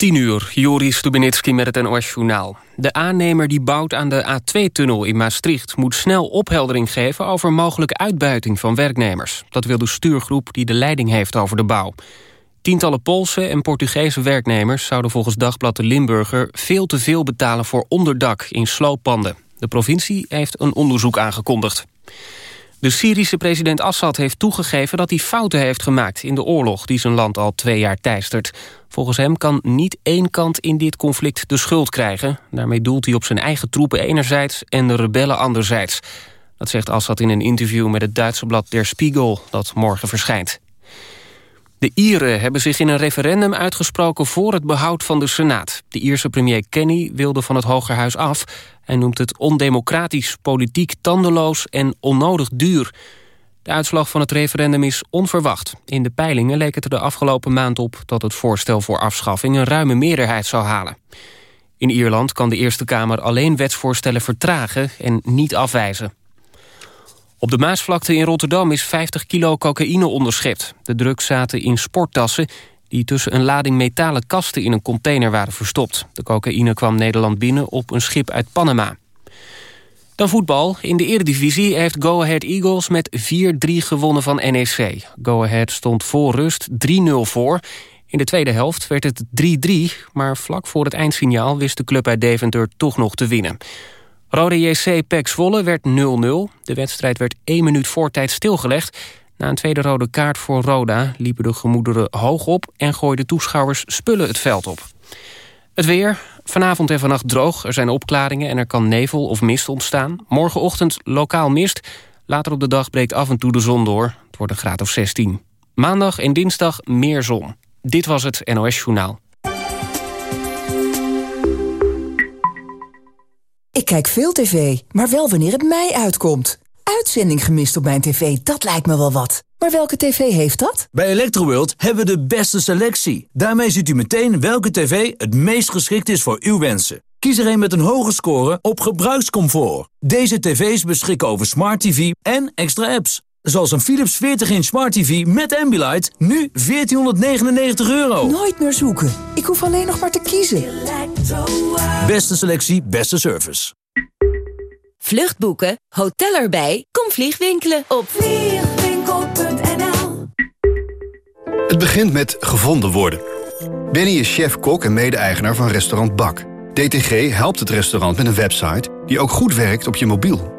10 uur, Joris Stubenitski met het NOS-journaal. De aannemer die bouwt aan de A2-tunnel in Maastricht... moet snel opheldering geven over mogelijke uitbuiting van werknemers. Dat wil de stuurgroep die de leiding heeft over de bouw. Tientallen Poolse en Portugese werknemers... zouden volgens Dagblad de Limburger veel te veel betalen voor onderdak in slooppanden. De provincie heeft een onderzoek aangekondigd. De Syrische president Assad heeft toegegeven dat hij fouten heeft gemaakt... in de oorlog die zijn land al twee jaar teistert. Volgens hem kan niet één kant in dit conflict de schuld krijgen. Daarmee doelt hij op zijn eigen troepen enerzijds en de rebellen anderzijds. Dat zegt Assad in een interview met het Duitse blad Der Spiegel... dat morgen verschijnt. De Ieren hebben zich in een referendum uitgesproken voor het behoud van de Senaat. De Ierse premier Kenny wilde van het Hogerhuis af... en noemt het ondemocratisch, politiek tandeloos en onnodig duur. De uitslag van het referendum is onverwacht. In de peilingen leek het er de afgelopen maand op... dat het voorstel voor afschaffing een ruime meerderheid zou halen. In Ierland kan de Eerste Kamer alleen wetsvoorstellen vertragen en niet afwijzen. Op de Maasvlakte in Rotterdam is 50 kilo cocaïne onderschept. De drugs zaten in sporttassen die tussen een lading metalen kasten in een container waren verstopt. De cocaïne kwam Nederland binnen op een schip uit Panama. Dan voetbal. In de Eredivisie heeft Go Ahead Eagles met 4-3 gewonnen van NEC. Go Ahead stond voor rust 3-0 voor. In de tweede helft werd het 3-3, maar vlak voor het eindsignaal wist de club uit Deventer toch nog te winnen. Rode JC Pek Zwolle werd 0-0. De wedstrijd werd één minuut voor tijd stilgelegd. Na een tweede rode kaart voor Roda liepen de gemoederen hoog op... en gooiden toeschouwers spullen het veld op. Het weer, vanavond en vannacht droog. Er zijn opklaringen en er kan nevel of mist ontstaan. Morgenochtend lokaal mist. Later op de dag breekt af en toe de zon door. Het wordt een graad of 16. Maandag en dinsdag meer zon. Dit was het NOS Journaal. Ik kijk veel tv, maar wel wanneer het mij uitkomt. Uitzending gemist op mijn tv, dat lijkt me wel wat. Maar welke tv heeft dat? Bij Electroworld hebben we de beste selectie. Daarmee ziet u meteen welke tv het meest geschikt is voor uw wensen. Kies er een met een hoge score op gebruikscomfort. Deze tv's beschikken over smart tv en extra apps. Zoals een Philips 40-inch Smart TV met Ambilight, nu 1499 euro. Nooit meer zoeken. Ik hoef alleen nog maar te kiezen. Beste selectie, beste service. Vluchtboeken, hotel erbij, kom vliegwinkelen op vliegwinkel.nl Het begint met gevonden worden. Benny is chef-kok en mede-eigenaar van restaurant Bak. DTG helpt het restaurant met een website die ook goed werkt op je mobiel.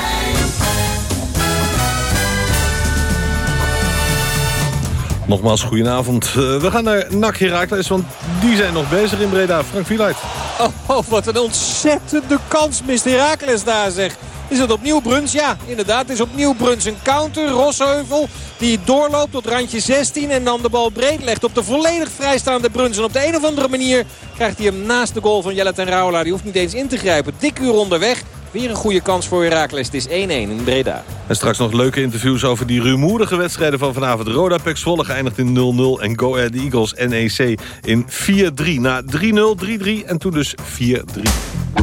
Nogmaals, goedenavond. Uh, we gaan naar NAC Herakles, want die zijn nog bezig in Breda. Frank Wieluid. Oh, oh, wat een ontzettende kans mist Herakles daar, zeg. Is het opnieuw Bruns? Ja, inderdaad. Het is opnieuw Bruns. Een counter. Rosheuvel die doorloopt tot randje 16. En dan de bal breed legt op de volledig vrijstaande Bruns. En op de een of andere manier krijgt hij hem naast de goal van Jellet en Raula. Die hoeft niet eens in te grijpen. Dik uur onderweg. Weer een goede kans voor Herakles. Het is 1-1 in Breda. En straks nog leuke interviews over die rumoerige wedstrijden van vanavond. Roda Pek Zwolle geëindigd in 0-0 en Go Ahead Eagles NEC in 4-3. Na 3-0, 3-3 en toen dus 4-3.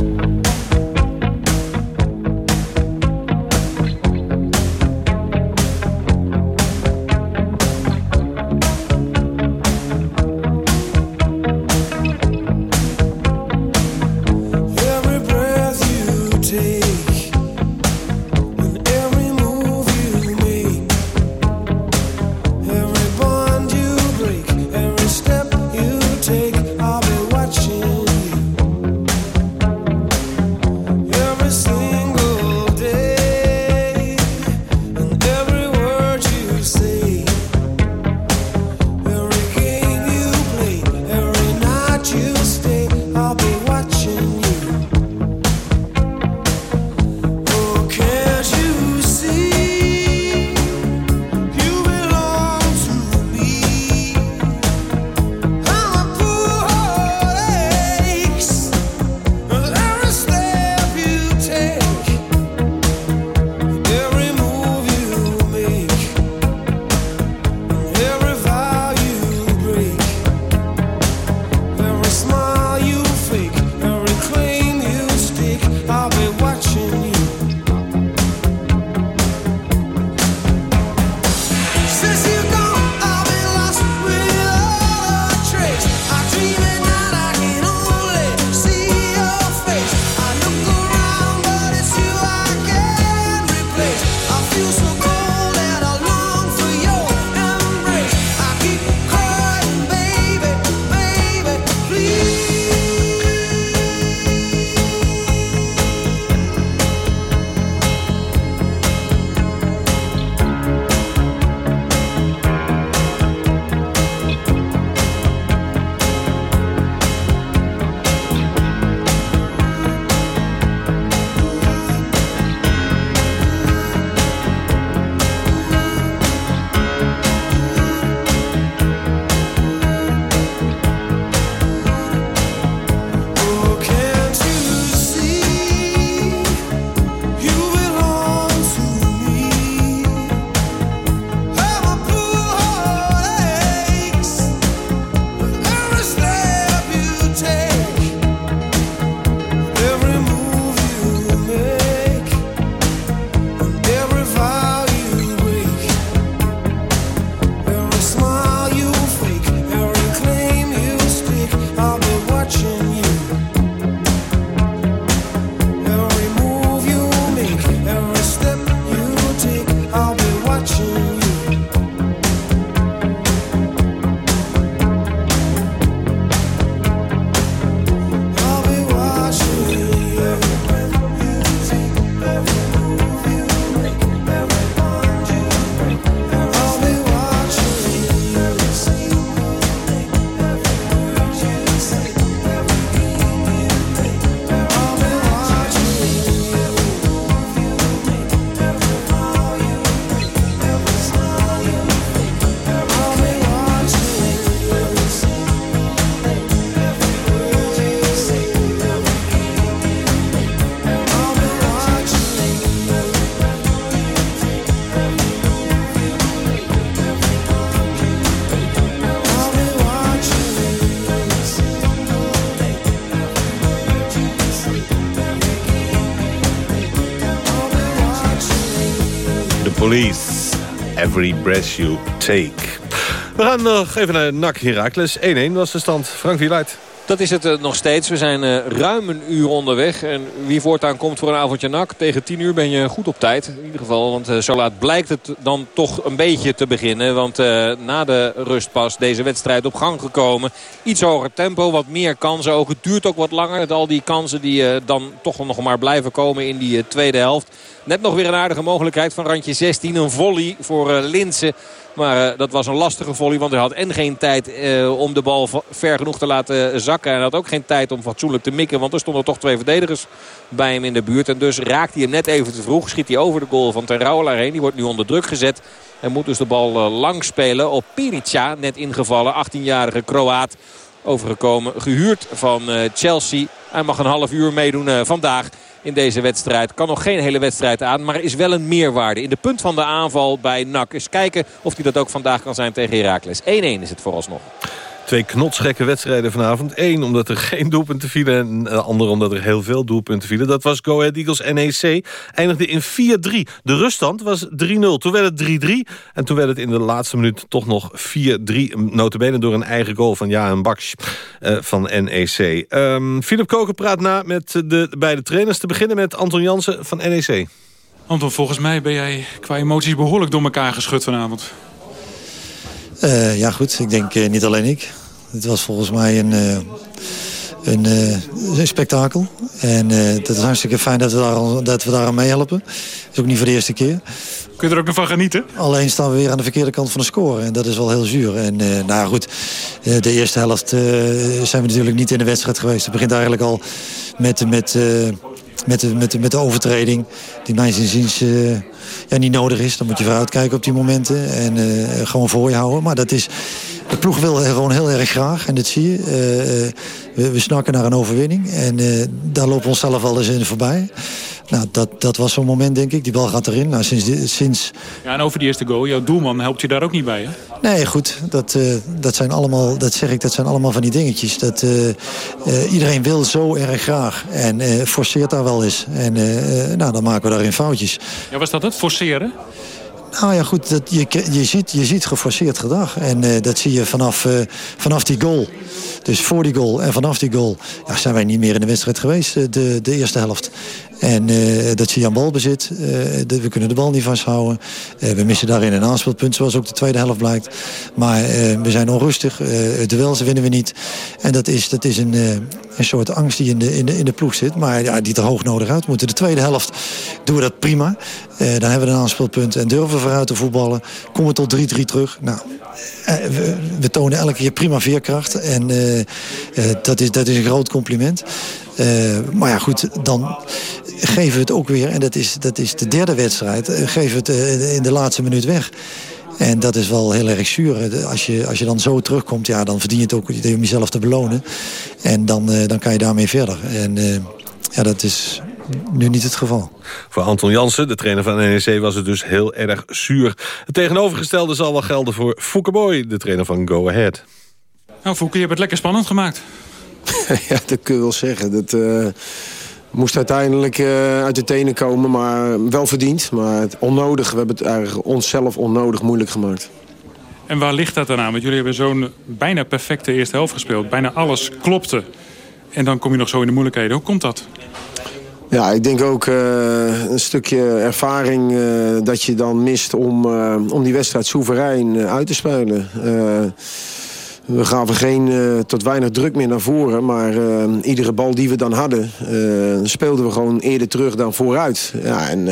Police. Every breath you take. We gaan nog even naar NAC Heracles. 1-1 was de stand. Frank Wieluid. Dat is het uh, nog steeds. We zijn uh, ruim een uur onderweg. En wie voortaan komt voor een avondje nak. Tegen 10 uur ben je goed op tijd. In ieder geval, want uh, zo laat blijkt het dan toch een beetje te beginnen. Want na de rust pas deze wedstrijd op gang gekomen. Iets hoger tempo, wat meer kansen ook. Het duurt ook wat langer. Met al die kansen die dan toch nog maar blijven komen in die tweede helft. Net nog weer een aardige mogelijkheid van randje 16. Een volley voor Linsen. Maar uh, dat was een lastige volley. Want hij had en geen tijd uh, om de bal ver genoeg te laten zakken. En had ook geen tijd om fatsoenlijk te mikken. Want er stonden toch twee verdedigers bij hem in de buurt. En dus raakt hij hem net even te vroeg. Schiet hij over de goal van Ten heen. Die wordt nu onder druk gezet. En moet dus de bal lang spelen op Pirica. Net ingevallen. 18-jarige Kroaat. Overgekomen. Gehuurd van Chelsea. Hij mag een half uur meedoen vandaag in deze wedstrijd. Kan nog geen hele wedstrijd aan, maar is wel een meerwaarde. In de punt van de aanval bij NAC. Eens kijken of hij dat ook vandaag kan zijn tegen Heracles. 1-1 is het vooralsnog. Twee knotsgekke wedstrijden vanavond. Eén omdat er geen doelpunten vielen en de andere omdat er heel veel doelpunten vielen. Dat was Go Ahead Eagles NEC. Eindigde in 4-3. De ruststand was 3-0. Toen werd het 3-3 en toen werd het in de laatste minuut toch nog 4-3. Notabene door een eigen goal van Jaan Baks uh, van NEC. Um, Philip Koken praat na met de beide trainers. Te beginnen met Anton Jansen van NEC. Anton, volgens mij ben jij qua emoties behoorlijk door elkaar geschud vanavond. Uh, ja goed, ik denk uh, niet alleen ik. Het was volgens mij een, uh, een, een, spektakel. En het is hartstikke fijn dat we, daar, dat we daar aan meehelpen. Dat is ook niet voor de eerste keer. Kun je er ook nog van genieten? Alleen staan we weer aan de verkeerde kant van de score. En dat is wel heel zuur. En nou goed, de eerste helft zijn we natuurlijk niet in de wedstrijd geweest. Het begint eigenlijk al met... met met de, met, de, met de overtreding. Die mijn uh, ja, niet nodig is. Dan moet je vooruit kijken op die momenten. En uh, gewoon voor je houden. Maar dat is... De ploeg wil gewoon heel erg graag. En dat zie je. Uh, we, we, snakken naar een overwinning. En daar lopen we onszelf wel eens in voorbij. Nou, dat, dat was zo'n moment, denk ik. Die bal gaat erin. Nou, sinds, sinds... Ja, en over die eerste goal. Jouw doelman helpt je daar ook niet bij, hè? Nee, goed. Dat, uh, dat zijn allemaal, dat zeg ik, dat zijn allemaal van die dingetjes. Dat, uh, uh, iedereen wil zo erg graag. En forceert daar wel eens. En nou, dan maken we daarin foutjes. Ja, was dat het? Forceren? Nou ja, goed, dat, je, je, ziet, je ziet geforceerd gedrag. En uh, dat zie je vanaf, uh, vanaf die goal. Dus voor die goal en vanaf die goal ja, zijn wij niet meer in de wedstrijd geweest, de, de eerste helft. En uh, dat je aan balbezit. we kunnen de bal niet vasthouden. we missen daarin een aanspeelpunt, zoals ook de tweede helft blijkt. Maar we zijn onrustig. het duel winnen we niet. En dat is, dat is een, een soort angst die in de, in de, in de ploeg zit. Maar ja, die er hoog nodig uit moeten. De tweede helft doen we dat prima. dan hebben we een aanspeelpunt en durven we vooruit te voetballen. Komen we tot 3-3 terug. Nou, we, we, tonen elke keer prima veerkracht. En dat, is, dat is een groot compliment. Uh, maar ja, goed, dan geven we het ook weer... en dat is, dat is de derde wedstrijd... geven we het in de laatste minuut weg. En dat is wel heel erg zuur. Als je, als je dan zo terugkomt, ja, dan verdien je het ook om jezelf te belonen. En dan, dan kan je daarmee verder. En ja, dat is nu niet het geval. Voor Anton Jansen, de trainer van NEC, was het dus heel erg zuur. Het tegenovergestelde zal wel gelden voor Fouke Boy, de trainer van Go Ahead. Nou, Fouke, je hebt het lekker spannend gemaakt. ja, dat kun je wel zeggen. Dat uh, moest uiteindelijk uh, uit de tenen komen, maar wel verdiend. Maar het onnodig, we hebben het eigenlijk onszelf onnodig moeilijk gemaakt. En waar ligt dat dan aan? Want jullie hebben zo'n bijna perfecte eerste helft gespeeld. Bijna alles klopte. En dan kom je nog zo in de moeilijkheden. Hoe komt dat? Ja, ik denk ook uh, een stukje ervaring uh, dat je dan mist om, uh, om die wedstrijd soeverein uit te spelen. We gaven geen tot weinig druk meer naar voren. Maar iedere bal die we dan hadden, speelden we gewoon eerder terug dan vooruit. Ja, en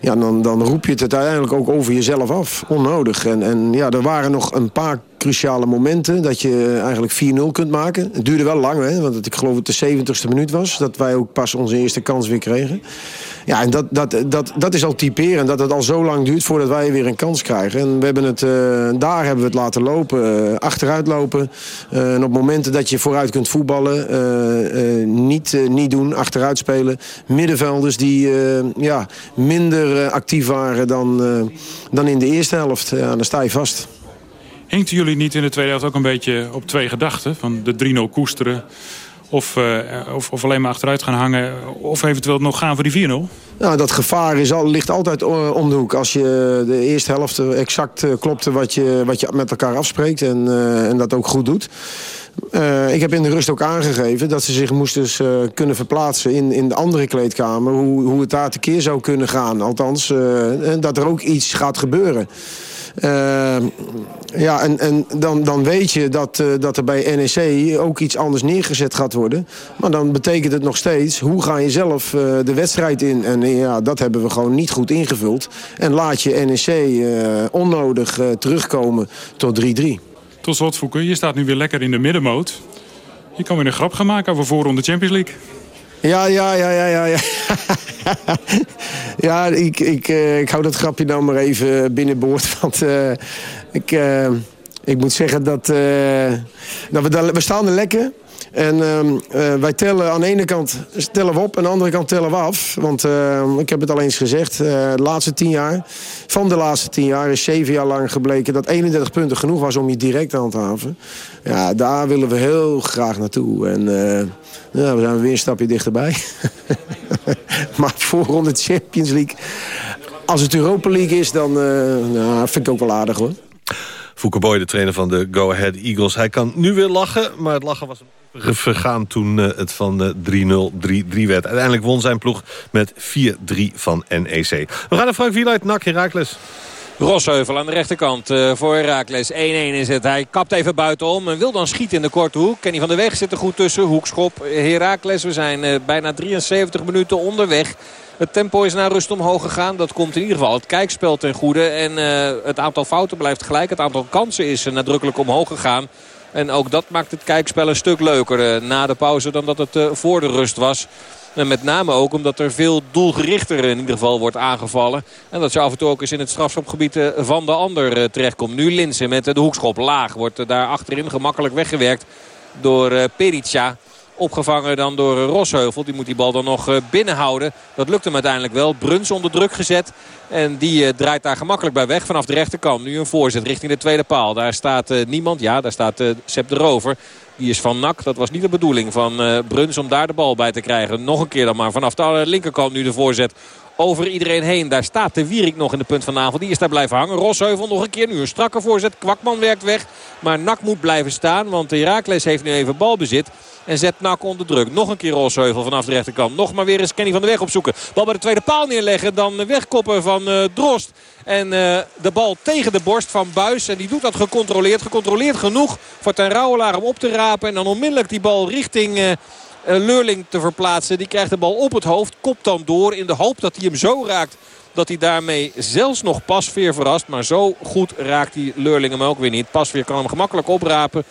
ja, dan, dan roep je het uiteindelijk ook over jezelf af. Onnodig. En, en ja, er waren nog een paar cruciale momenten dat je eigenlijk 4-0 kunt maken. Het duurde wel lang, hè, want ik geloof dat het de 70ste minuut was. Dat wij ook pas onze eerste kans weer kregen. Ja, en dat, dat, dat, dat is al typerend. Dat het al zo lang duurt voordat wij weer een kans krijgen. En we hebben het, uh, daar hebben we het laten lopen. Uh, achteruit lopen. Uh, en op momenten dat je vooruit kunt voetballen. niet, niet doen, achteruit spelen. Middenvelders die ja, minder actief waren dan, dan in de eerste helft. Ja, dan sta je vast. Hinkten jullie niet in de tweede helft ook een beetje op twee gedachten? Van de 3-0 koesteren Of, of, of, alleen maar achteruit gaan hangen. Of eventueel nog gaan voor die 4-0. Nou, dat gevaar is al, ligt altijd om de hoek. Als je de eerste helft exact klopte wat je, wat je met elkaar afspreekt. En, en dat ook goed doet. Ik heb in de rust ook aangegeven dat ze zich moesten kunnen verplaatsen in, in de andere kleedkamer. Hoe, hoe het daar tekeer zou kunnen gaan. Althans, dat er ook iets gaat gebeuren. Ja, en, en dan, dan weet je dat, dat er bij NEC ook iets anders neergezet gaat worden. Maar dan betekent het nog steeds, hoe ga je zelf de wedstrijd in? En ja, dat hebben we gewoon niet goed ingevuld. En laat je NEC onnodig terugkomen tot 3-3. Tot slot, Fouke, je staat nu weer lekker in de middenmoot. Je kan weer een grap gaan maken over voorronde Champions League. Ja, ja, ja, ja, ja. Ja, ik, ik, uh, ik hou dat grapje nou maar even binnenboord. Want uh, ik, uh, ik moet zeggen dat, dat we, we staan er lekker. En uh, wij tellen aan de ene kant tellen we op, aan de andere kant tellen we af. Want uh, ik heb het al eens gezegd, uh, de laatste tien jaar, van de laatste tien jaar is zeven jaar lang gebleken dat 31 punten genoeg was om je direct aan te haven. Ja, daar willen we heel graag naartoe. En ja, we zijn weer een stapje dichterbij. maar voor de Champions League, als het Europa League is, dan nou, vind ik ook wel aardig hoor. Fouke Boy, de trainer van de Go Ahead Eagles. Hij kan nu weer lachen, maar het lachen was vergaan toen uh, het van 3-0 3-3 werd. Uiteindelijk won zijn ploeg met 4-3 van NEC. We gaan naar Frank Wieluid, NAC Herakles. Rosheuvel aan de rechterkant uh, voor Herakles. 1-1 is het. Hij kapt even buitenom en wil dan schieten in de korte hoek. Kenny van der Weg zit er goed tussen. Hoekschop Herakles. We zijn bijna 73 minuten onderweg. Het tempo is naar rust omhoog gegaan. Dat komt in ieder geval het kijkspel ten goede. En het aantal fouten blijft gelijk. Het aantal kansen is nadrukkelijk omhoog gegaan. En ook dat maakt het kijkspel een stuk leuker uh, na de pauze dan dat het uh, voor de rust was. En met name ook omdat er veel doelgerichter in ieder geval wordt aangevallen. En dat je af en toe ook eens in het strafschopgebied van de ander terechtkomt. Nu Linsen met de hoekschop laag. Wordt daar achterin gemakkelijk weggewerkt door Perica. Opgevangen dan door Rosheuvel. Die moet die bal dan nog eh, binnenhouden. Dat lukt hem uiteindelijk wel. Bruns onder druk gezet. En die eh, draait daar gemakkelijk bij weg vanaf de rechterkant. Nu een voorzet richting de tweede paal. Daar staat eh, niemand. Ja, daar staat Sepp de Rover. Die is van Nak. Dat was niet de bedoeling van Bruns om daar de bal bij te krijgen. Nog een keer dan maar vanaf de linkerkant nu de voorzet over iedereen heen. Daar staat de Wierik nog in de punt van avond. Die is daar blijven hangen. Rosheuvel nog een keer. Nu een strakke voorzet. Kwakman werkt weg. Maar Nak moet blijven staan. Want Herakles heeft nu even balbezit. En zet Nak onder druk. Nog een keer Rosheuvel vanaf de rechterkant. Nog maar weer eens Kenny van de Weg opzoeken. Bal bij de tweede paal neerleggen. Dan wegkoppen van uh, Drost. En uh, de bal tegen de borst van Buis. En die doet dat gecontroleerd. Gecontroleerd genoeg voor Ten Rouwelaar om op te rapen. En dan onmiddellijk die bal richting... Uh, Leurling te verplaatsen. Die krijgt de bal op het hoofd. Kopt dan door in de hoop dat hij hem zo raakt dat hij daarmee zelfs nog Pasveer verrast. Maar zo goed raakt die Leurling hem ook weer niet. Pasveer kan hem gemakkelijk oprapen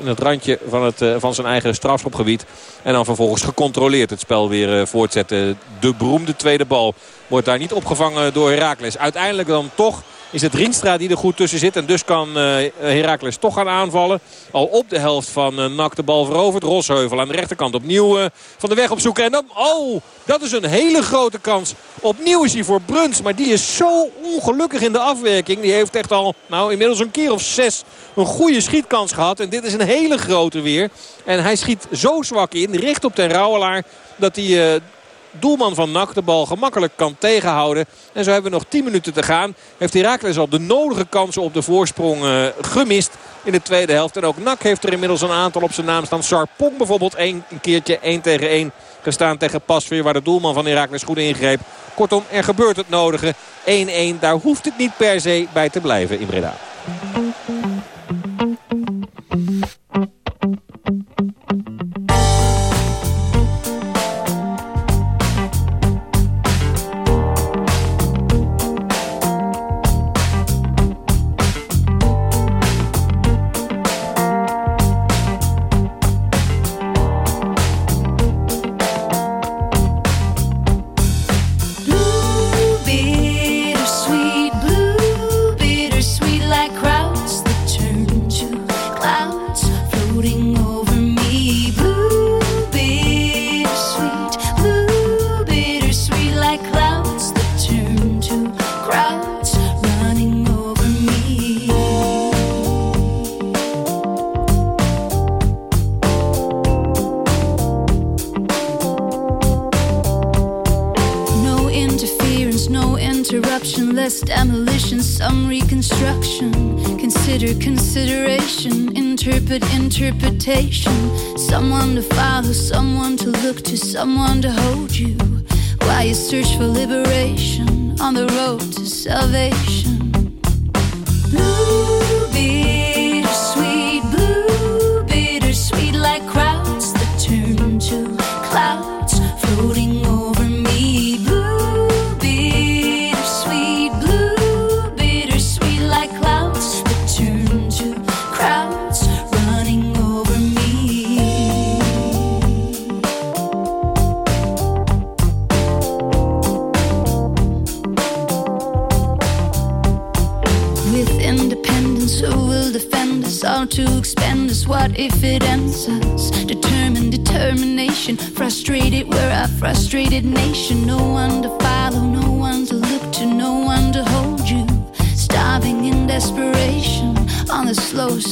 in het randje van, het, eh, van zijn eigen strafschopgebied. En dan vervolgens gecontroleerd het spel weer eh, voortzetten. De beroemde tweede bal wordt daar niet opgevangen door Herakles. Uiteindelijk dan toch is het Rienstra die er goed tussen zit. En dus kan uh, Heracles toch gaan aanvallen. Al op de helft van uh, Nak de bal veroverd. Rosheuvel aan de rechterkant opnieuw uh, van de weg opzoeken. En dan, oh, dat is een hele grote kans. Opnieuw is hij voor Bruns. Maar die is zo ongelukkig in de afwerking. Die heeft echt al, nou inmiddels een keer of zes een goede schietkans gehad. En dit is een hele grote weer. En hij schiet zo zwak in, richt op ten Rouwelaar. Dat hij doelman van NAC de bal gemakkelijk kan tegenhouden. En zo hebben we nog 10 minuten te gaan. Heeft Herakles al de nodige kansen op de voorsprong uh, gemist in de tweede helft. En ook NAC heeft er inmiddels een aantal op zijn naam staan. Sarpong bijvoorbeeld een keertje 1 tegen 1 gestaan tegen Pasveer. Waar de doelman van Herakles goed ingreep. Kortom, er gebeurt het nodige. 1-1, daar hoeft het niet per se bij te blijven in Breda. invitation.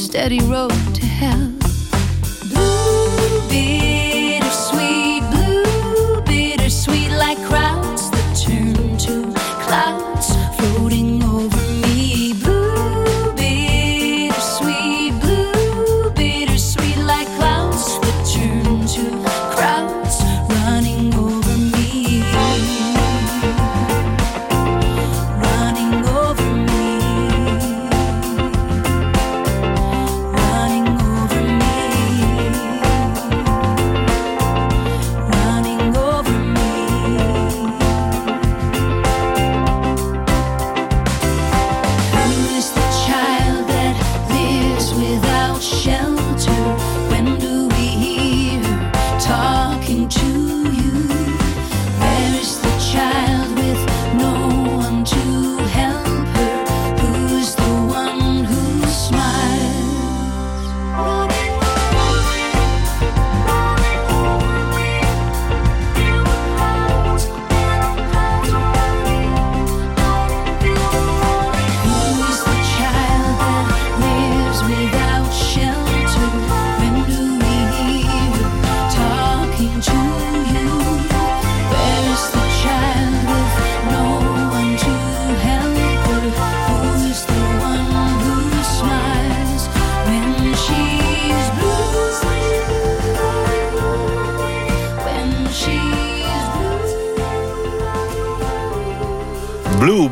Steady road to hell.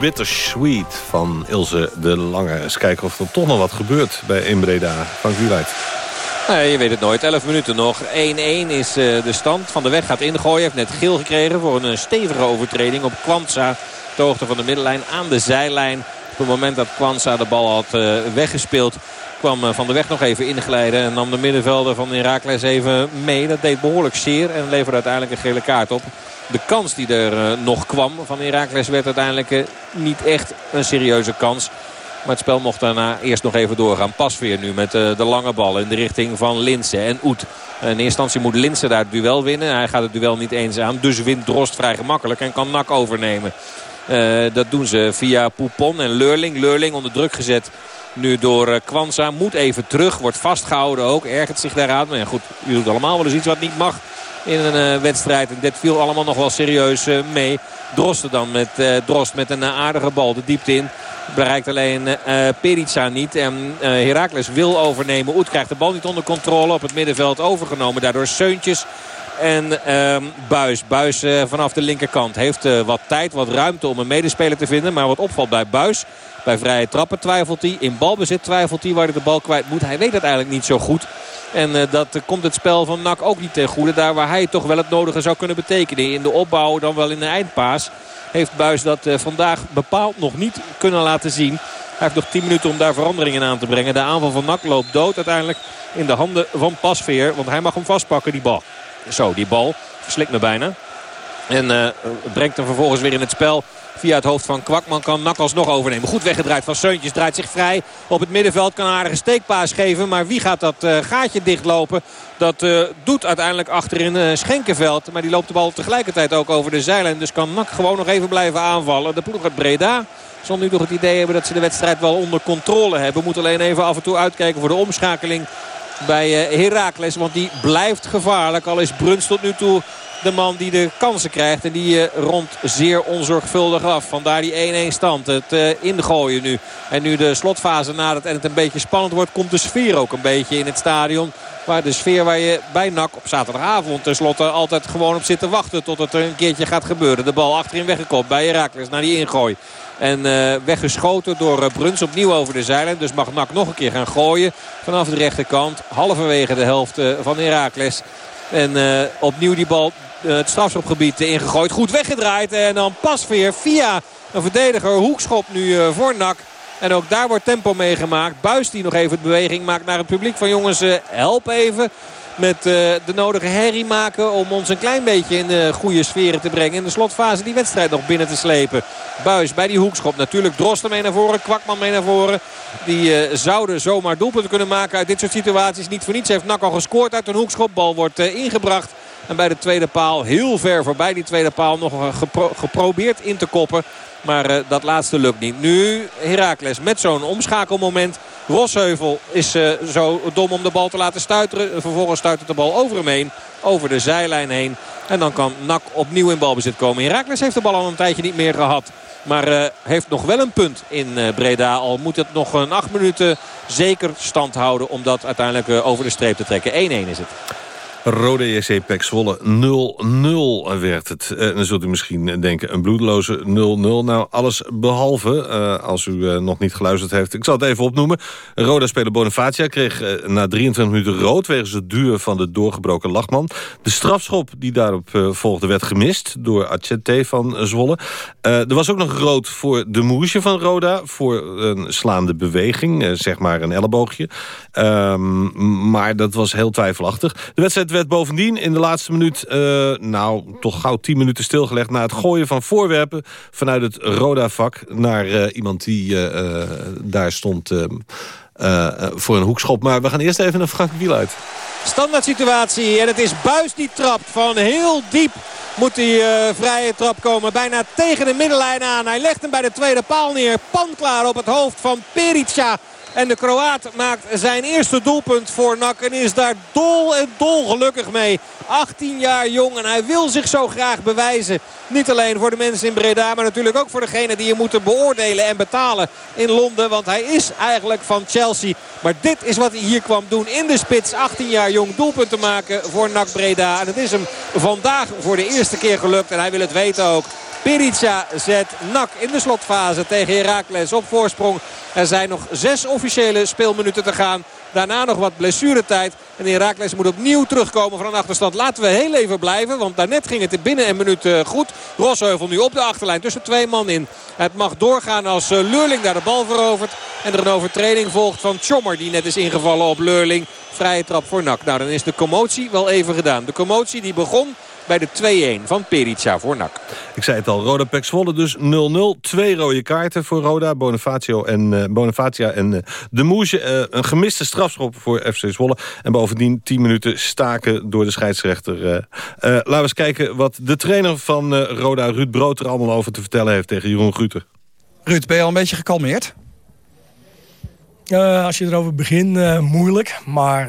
Bittersweet van Ilse de Lange. Eens kijken of er toch nog wat gebeurt bij Inbreda. Frank Wieluid. Nee, je weet het nooit. 11 minuten nog. 1-1 is eh, de stand. Van de Weg gaat ingooien. Heeft net geel gekregen voor een eh, stevige overtreding op Kwanza. De hoogte van de middenlijn aan de zijlijn. Op het moment dat Kwanza de bal had eh, weggespeeld kwam Van de Weg nog even inglijden. En nam de middenvelder van Herakles even mee. Dat deed behoorlijk zeer en leverde uiteindelijk een gele kaart op. De kans die er eh, nog kwam van Herakles werd uiteindelijk eh, niet echt een serieuze kans. Maar het spel mocht daarna eerst nog even doorgaan. Pasveer nu met eh, de lange bal in de richting van Linsen en Oet. In eerste instantie moet Linsen daar het duel winnen. Hij gaat het duel niet eens aan. Dus wint Drost vrij gemakkelijk en kan Nak overnemen. Dat doen ze via Poupon en Leurling. Leurling onder druk gezet nu door eh, Kwanza. Moet even terug. Wordt vastgehouden ook. Ergert zich daaraan. Maar ja, goed, u doet allemaal wel eens iets wat niet mag in een eh, wedstrijd. En dit viel allemaal nog wel serieus eh, mee. Drosten dan met, eh, Drost met een aardige bal de diepte in. Bereikt alleen Perica niet. En Heracles wil overnemen. Oet krijgt de bal niet onder controle. Op het middenveld overgenomen. Daardoor Seuntjes en ehm, Buis. Buis eh, vanaf de linkerkant heeft eh, wat tijd, wat ruimte om een medespeler te vinden. Maar wat opvalt bij Buis. Bij vrije trappen twijfelt hij. In balbezit twijfelt hij waar hij de bal kwijt moet. Hij weet het eigenlijk niet zo goed. En eh, dat komt het spel van NAC ook niet ten goede. Daar waar hij toch wel het nodige zou kunnen betekenen. In de opbouw dan wel in de eindpaas. Heeft Buis dat vandaag bepaald nog niet kunnen laten zien. Hij heeft nog 10 minuten om daar veranderingen aan te brengen. De aanval van NAC loopt dood uiteindelijk in de handen van Pasveer. Want hij mag hem vastpakken die bal. Zo, die bal verslikt me bijna. En eh, brengt hem vervolgens weer in het spel. Via het hoofd van Kwakman kan Nak alsnog overnemen. Goed weggedraaid van Seuntjes. Draait zich vrij op het middenveld. Kan een aardige steekpaas geven. Maar wie gaat dat eh, gaatje dichtlopen? Dat eh, doet uiteindelijk achterin Schenkenveld. Maar die loopt de bal tegelijkertijd ook over de zijlijn. Dus kan Nak gewoon nog even blijven aanvallen. De ploeg uit Breda zal nu nog het idee hebben dat ze de wedstrijd wel onder controle hebben. Moet alleen even af en toe uitkijken voor de omschakeling bij Heracles. Want die blijft gevaarlijk. Al is Bruns tot nu toe de man die de kansen krijgt. En die uh, rond zeer onzorgvuldig af. Vandaar die 1-1 stand. Het uh, ingooien nu. En nu de slotfase nadert en het een beetje spannend wordt... komt de sfeer ook een beetje in het stadion. Waar de sfeer waar je bij NAC op zaterdagavond tenslotte altijd gewoon op zit te wachten. Tot het er een keertje gaat gebeuren. De bal achterin weggekopt bij Herakles naar die ingooi. En uh, weggeschoten door uh, Bruns opnieuw over de zeilen. Dus mag NAC nog een keer gaan gooien vanaf de rechterkant. Halverwege de helft uh, van Herakles. En opnieuw die bal het strafschopgebied ingegooid. Goed weggedraaid. En dan pas weer via een verdediger hoekschop nu voor NAC. En ook daar wordt tempo meegemaakt. Buis die nog even de beweging maakt naar het publiek. Van jongens, help even met uh, de nodige herrie maken om ons een klein beetje in de goede sferen te brengen. In de slotfase die wedstrijd nog binnen te slepen. Buis bij die hoekschop. Natuurlijk Drosten mee naar voren. Kwakman mee naar voren. Die uh, zouden zomaar doelpunten kunnen maken uit dit soort situaties. Niet voor niets heeft Nak al gescoord uit een hoekschop. Bal wordt uh, ingebracht. En bij de tweede paal, heel ver voorbij die tweede paal, nog gepro geprobeerd in te koppen. Maar uh, dat laatste lukt niet. Nu Heracles met zo'n omschakelmoment. Rosheuvel is uh, zo dom om de bal te laten stuiteren. Vervolgens stuitert de bal over hem heen. Over de zijlijn heen. En dan kan Nak opnieuw in balbezit komen. Heracles heeft de bal al een tijdje niet meer gehad. Maar uh, heeft nog wel een punt in Breda. Al moet het nog een acht minuten zeker stand houden. Om dat uiteindelijk over de streep te trekken. 1-1 is het. Rode JC Pek Zwolle 0-0 werd het. En dan zult u misschien denken, een bloedeloze 0-0. Nou, alles behalve, uh, als u uh, nog niet geluisterd heeft. Ik zal het even opnoemen. Roda-speler Bonifacia kreeg uh, na 23 minuten rood... wegens het duur van de doorgebroken lachman. De strafschop die daarop volgde werd gemist door Achete van Zwolle. er was ook nog rood voor de moesje van Roda... voor een slaande beweging, zeg maar een elleboogje. Um, maar dat was heel twijfelachtig. De wedstrijd werd bovendien in de laatste minuut... Uh, nou, toch gauw 10 minuten stilgelegd... na het gooien van voorwerpen vanuit het Roda-vak... naar uh, iemand die uh, daar stond voor een hoekschop. Maar we gaan eerst even naar Frank Wiel uit. Standaard situatie en het is Buis die trapt van heel diep moet die vrije trap komen. Bijna tegen de middenlijn aan. Hij legt hem bij de tweede paal neer. Panklaar op het hoofd van Perica. En de Kroaat maakt zijn eerste doelpunt voor NAC. En is daar dol en dol gelukkig mee. 18 jaar jong en hij wil zich zo graag bewijzen. Niet alleen voor de mensen in Breda. Maar natuurlijk ook voor degenen die je moeten beoordelen en betalen in Londen. Want hij is eigenlijk van Chelsea. Maar dit is wat hij hier kwam doen in de spits. 18 jaar jong doelpunt te maken voor NAC Breda. En het is hem vandaag voor de eerste keer gelukt. En hij wil het weten ook. Perica zet Nak in de slotfase tegen Heracles op voorsprong. Er zijn nog zes officiële speelminuten te gaan. Daarna nog wat blessuretijd. En Herakles moet opnieuw terugkomen van een achterstand. Laten we heel even blijven. Want daarnet ging het binnen een minuut goed. Rosheuvel nu op de achterlijn tussen twee man in. Het mag doorgaan als Leurling daar de bal verovert. En er een overtreding volgt van Chommer. Die net is ingevallen op Leurling. Vrije trap voor Nak. Nou dan is de commotie wel even gedaan. De commotie die begon bij de 2-1 van Perica voor NAC. Ik zei het al, Roda Pek Zwolle dus 0-0. Twee rode kaarten voor Roda, Bonifacio en, uh, Bonifacia en uh, De Moesje. Uh, een gemiste strafschop voor FC Zwolle. En bovendien 10 minuten staken door de scheidsrechter. laten we eens kijken wat de trainer van Roda, Ruud Brood, er allemaal over te vertellen heeft tegen Jeroen Gruter. Ruud, ben je al een beetje gekalmeerd? als je erover begint, moeilijk. Maar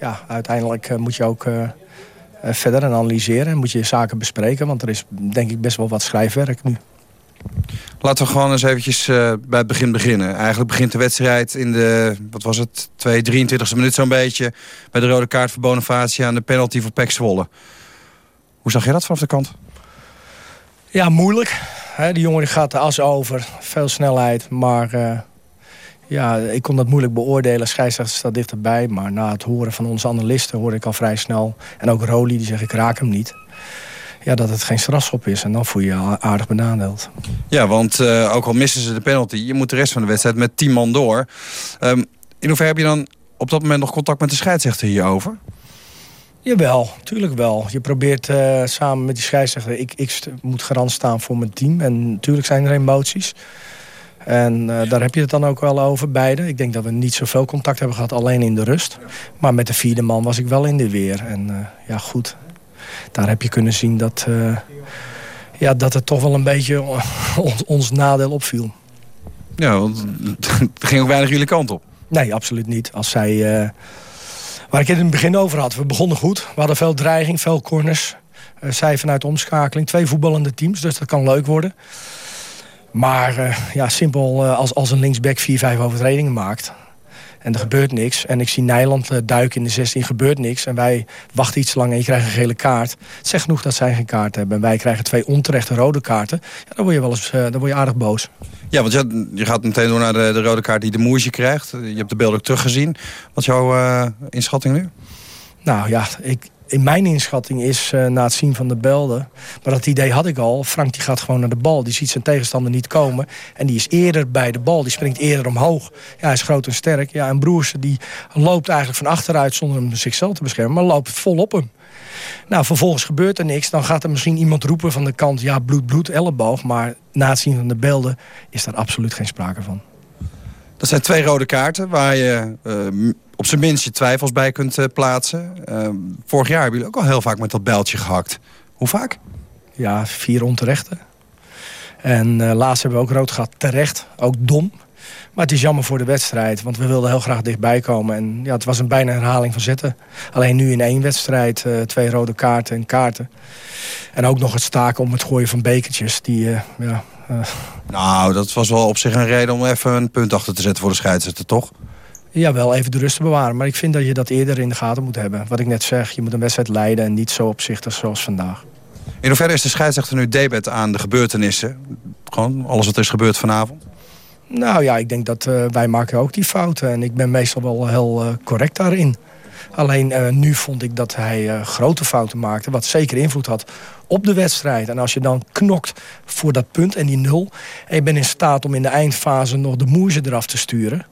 ja, uiteindelijk moet je ook eh, verder analyseren. En moet je zaken bespreken, want er is denk ik best wel wat schrijfwerk nu. Laten we gewoon eens eventjes uh, bij het begin beginnen. Eigenlijk begint de wedstrijd in de, wat was het, 2, 23e minuut zo'n beetje... bij de rode kaart voor Bonifacia aan de penalty voor Pek Zwolle. Hoe zag je dat vanaf de kant? Ja, moeilijk. He, die jongen die gaat de as over, veel snelheid, maar... Uh, ja, ik kon dat moeilijk beoordelen. Scheidsrechter staat dichterbij. Maar na het horen van onze analisten hoorde ik al vrij snel... en ook Roli, die zegt ik raak hem niet... Ja, dat het geen strafschop is. En dan voel je je aardig benadeeld. Ja, want uh, ook al missen ze de penalty... je moet de rest van de wedstrijd met 10 man door. Um, in hoeverre heb je dan op dat moment nog contact met de scheidsrechter hierover? Jawel, tuurlijk wel. Je probeert uh, samen met die scheidsrechter... Ik, ik moet garant staan voor mijn team. En natuurlijk zijn er emoties. En uh, daar heb je het dan ook wel over, beide. Ik denk dat we niet zoveel contact hebben gehad, alleen in de rust. Maar met de vierde man was ik wel in de weer. En uh, ja, goed. Daar heb je kunnen zien dat, uh, ja, dat het toch wel een beetje ons, ons nadeel opviel. Ja, want het ging ook weinig jullie kant op. Nee, absoluut niet. Als zij... waar ik het in het begin over had. We begonnen goed. We hadden veel dreiging, veel corners. zij vanuit omschakeling. Twee voetballende teams, dus dat kan leuk worden. Maar ja, simpel als, als een linksback 4-5 overtredingen maakt... En er gebeurt niks. En ik zie Nijland uh, duiken in de 16, gebeurt niks. En wij wachten iets lang en je krijgt een gele kaart. Het zegt genoeg dat zij geen kaart hebben. En wij krijgen twee onterechte rode kaarten. Ja, dan word je wel eens dan word je aardig boos. Ja, want je, je gaat meteen door naar de, de, rode kaart die de Moesje krijgt. Je hebt de beelden ook teruggezien. Wat is jouw inschatting nu? Nou ja, ik, in mijn inschatting is uh, na het zien van de belden... maar dat idee had ik al. Frank die gaat gewoon naar de bal. Die ziet zijn tegenstander niet komen. En die is eerder bij de bal. Die springt eerder omhoog. Ja, hij is groot en sterk. Ja, en Broers die loopt eigenlijk van achteruit... zonder hem zichzelf te beschermen, maar loopt vol op hem. Nou, vervolgens gebeurt er niks. Dan gaat er misschien iemand roepen van de kant... ja, bloed, bloed, elleboog. Maar na het zien van de beelden is daar absoluut geen sprake van. Dat zijn twee rode kaarten waar je uh, op zijn minst je twijfels bij kunt uh, plaatsen. Uh, vorig jaar hebben jullie ook al heel vaak met dat bijltje gehakt. Hoe vaak? Ja, vier onterechte. En laatst hebben we ook rood gehad terecht. Ook dom. Maar het is jammer voor de wedstrijd, want we wilden heel graag dichtbij komen. En ja, het was een bijna herhaling van zetten. Alleen nu in één wedstrijd, twee rode kaarten en kaarten. En ook nog het staken om het gooien van bekertjes. Die, ja, nou, dat was wel op zich een reden om even een punt achter te zetten voor de scheidsrechter, toch? Ja, wel even de rust te bewaren. Maar ik vind dat je dat eerder in de gaten moet hebben. Wat ik net zeg, je moet een wedstrijd leiden en niet zo opzichtig zoals vandaag. In hoeverre is de scheidsrechter nu debet aan de gebeurtenissen? Gewoon alles wat is gebeurd vanavond? Nou ja, ik denk dat uh, wij maken ook die fouten. En ik ben meestal wel heel uh, correct daarin. Alleen uh, nu vond ik dat hij grote fouten maakte. Wat zeker invloed had op de wedstrijd. En als je dan knokt voor dat punt en die nul... en je bent in staat om in de eindfase nog de moerze eraf te sturen...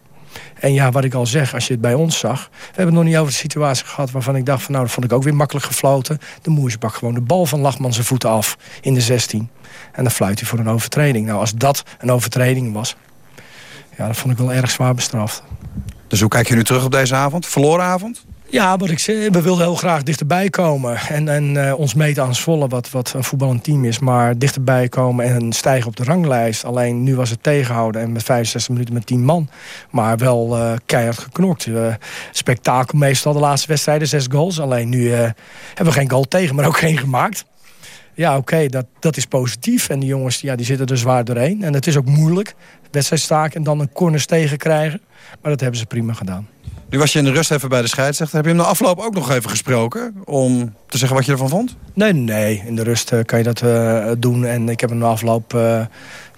En ja, wat ik al zeg, als je het bij ons zag... we hebben het nog niet over de situatie gehad waarvan ik dacht... van nou, dat vond ik ook weer makkelijk gefloten. De Moers bak gewoon de bal van Lachman zijn voeten af in de 16. En dan fluit hij voor een overtreding. Nou, als dat een overtreding was... ja, dat vond ik wel erg zwaar bestraft. Dus hoe kijk je nu terug op deze avond? Verloren avond? Ja, wat ik zei, we wilden heel graag dichterbij komen. En, en uh, ons meten aan Zwolle, wat, wat een voetballend team is. Maar dichterbij komen en stijgen op de ranglijst. Alleen nu was het tegenhouden en met 65 minuten met 10 man. Maar wel uh, keihard geknokt. Uh, spektakel meestal de laatste wedstrijden, zes goals. Alleen nu hebben we geen goal tegen, maar ook geen gemaakt. Ja, oké, okay, dat, dat is positief. En die jongens ja, die zitten er zwaar doorheen. En het is ook moeilijk, wedstrijd staken en dan een corners tegen krijgen. Maar dat hebben ze prima gedaan. Nu was je in de rust even bij de scheidsrechter. Heb je hem na afloop ook nog even gesproken? Om te zeggen wat je ervan vond? Nee, nee. In de rust uh, kan je dat uh, doen. En ik heb hem na afloop uh,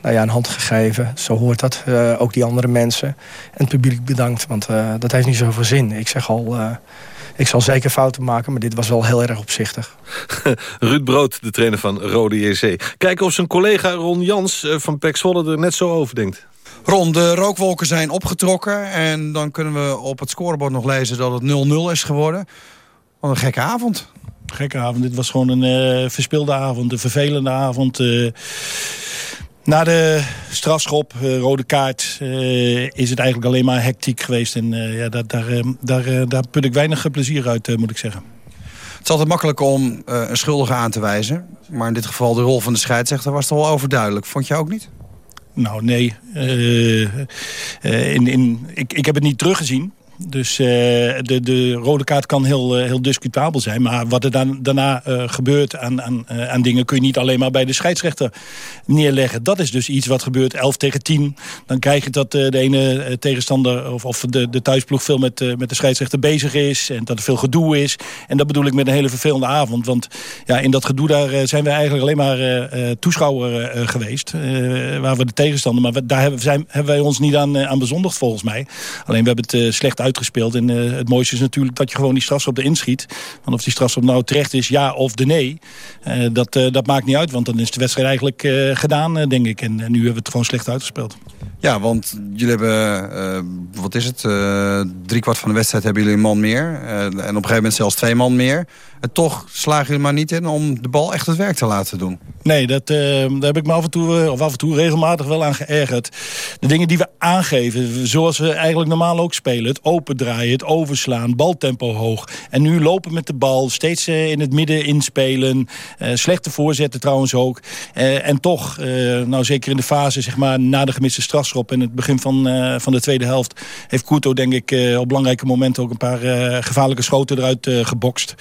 nou ja, een hand gegeven. Zo hoort dat. ook die andere mensen. En het publiek bedankt. Want dat heeft niet zoveel zin. Ik zeg al... ik zal zeker fouten maken, maar dit was wel heel erg opzichtig. Ruud Brood, de trainer van Rode JC. Kijken of zijn collega Ron Jans van Pek Zwolle er net zo over denkt. Ron, de rookwolken zijn opgetrokken. En dan kunnen we op het scorebord nog lezen dat het 0-0 is geworden. Wat een gekke avond. Gekke avond. Dit was gewoon een uh, verspilde avond. Een vervelende avond. Uh, na de strafschop, uh, rode kaart, is het eigenlijk alleen maar hectiek geweest. En ja, daar, daar, daar, daar put ik weinig plezier uit, moet ik zeggen. Het is altijd makkelijk om een schuldige aan te wijzen. Maar in dit geval de rol van de scheidsrechter was toch wel overduidelijk. Vond je ook niet? Nou, nee. In, in, ik, ik heb het niet teruggezien. Dus uh, de, de rode kaart kan heel, uh, heel discutabel zijn. Maar wat er dan, daarna uh, gebeurt aan, aan, aan dingen... kun je niet alleen maar bij de scheidsrechter neerleggen. Dat is dus iets wat gebeurt 11 tegen 10. Dan krijg je dat de ene tegenstander of, of de, de thuisploeg... veel met, met de scheidsrechter bezig is. En dat er veel gedoe is. En dat bedoel ik met een hele vervelende avond. Want ja, in dat gedoe daar zijn we eigenlijk alleen maar toeschouwer geweest. waar we de tegenstander... Maar daar hebben, zijn, hebben wij ons niet aan, aan bezondigd volgens mij. Alleen we hebben het slecht uitgespeeld. En uh, het mooiste is natuurlijk dat je gewoon die strafschop erin schiet. Want of die strafschop nou terecht is, ja of de nee, uh, dat, uh, dat maakt niet uit. Want dan is de wedstrijd eigenlijk gedaan, denk ik. En, en, nu hebben we het gewoon slecht uitgespeeld. Ja, want jullie hebben, wat is het, drie kwart van de wedstrijd hebben jullie een man meer. en op een gegeven moment zelfs twee man meer. En toch slagen jullie maar niet in om de bal echt het werk te laten doen. Nee, dat, daar heb ik me af en, toe, of af en toe regelmatig wel aan geërgerd. De dingen die we aangeven, zoals we eigenlijk normaal ook spelen. Het lopen draaien, het overslaan, baltempo hoog. En nu lopen met de bal, steeds in het midden inspelen. slechte voorzetten trouwens ook. en toch, nou zeker in de fase zeg maar, na de gemiste strafschop... en het begin van, van de tweede helft... heeft Couto denk ik op belangrijke momenten ook een paar gevaarlijke schoten eruit gebokst.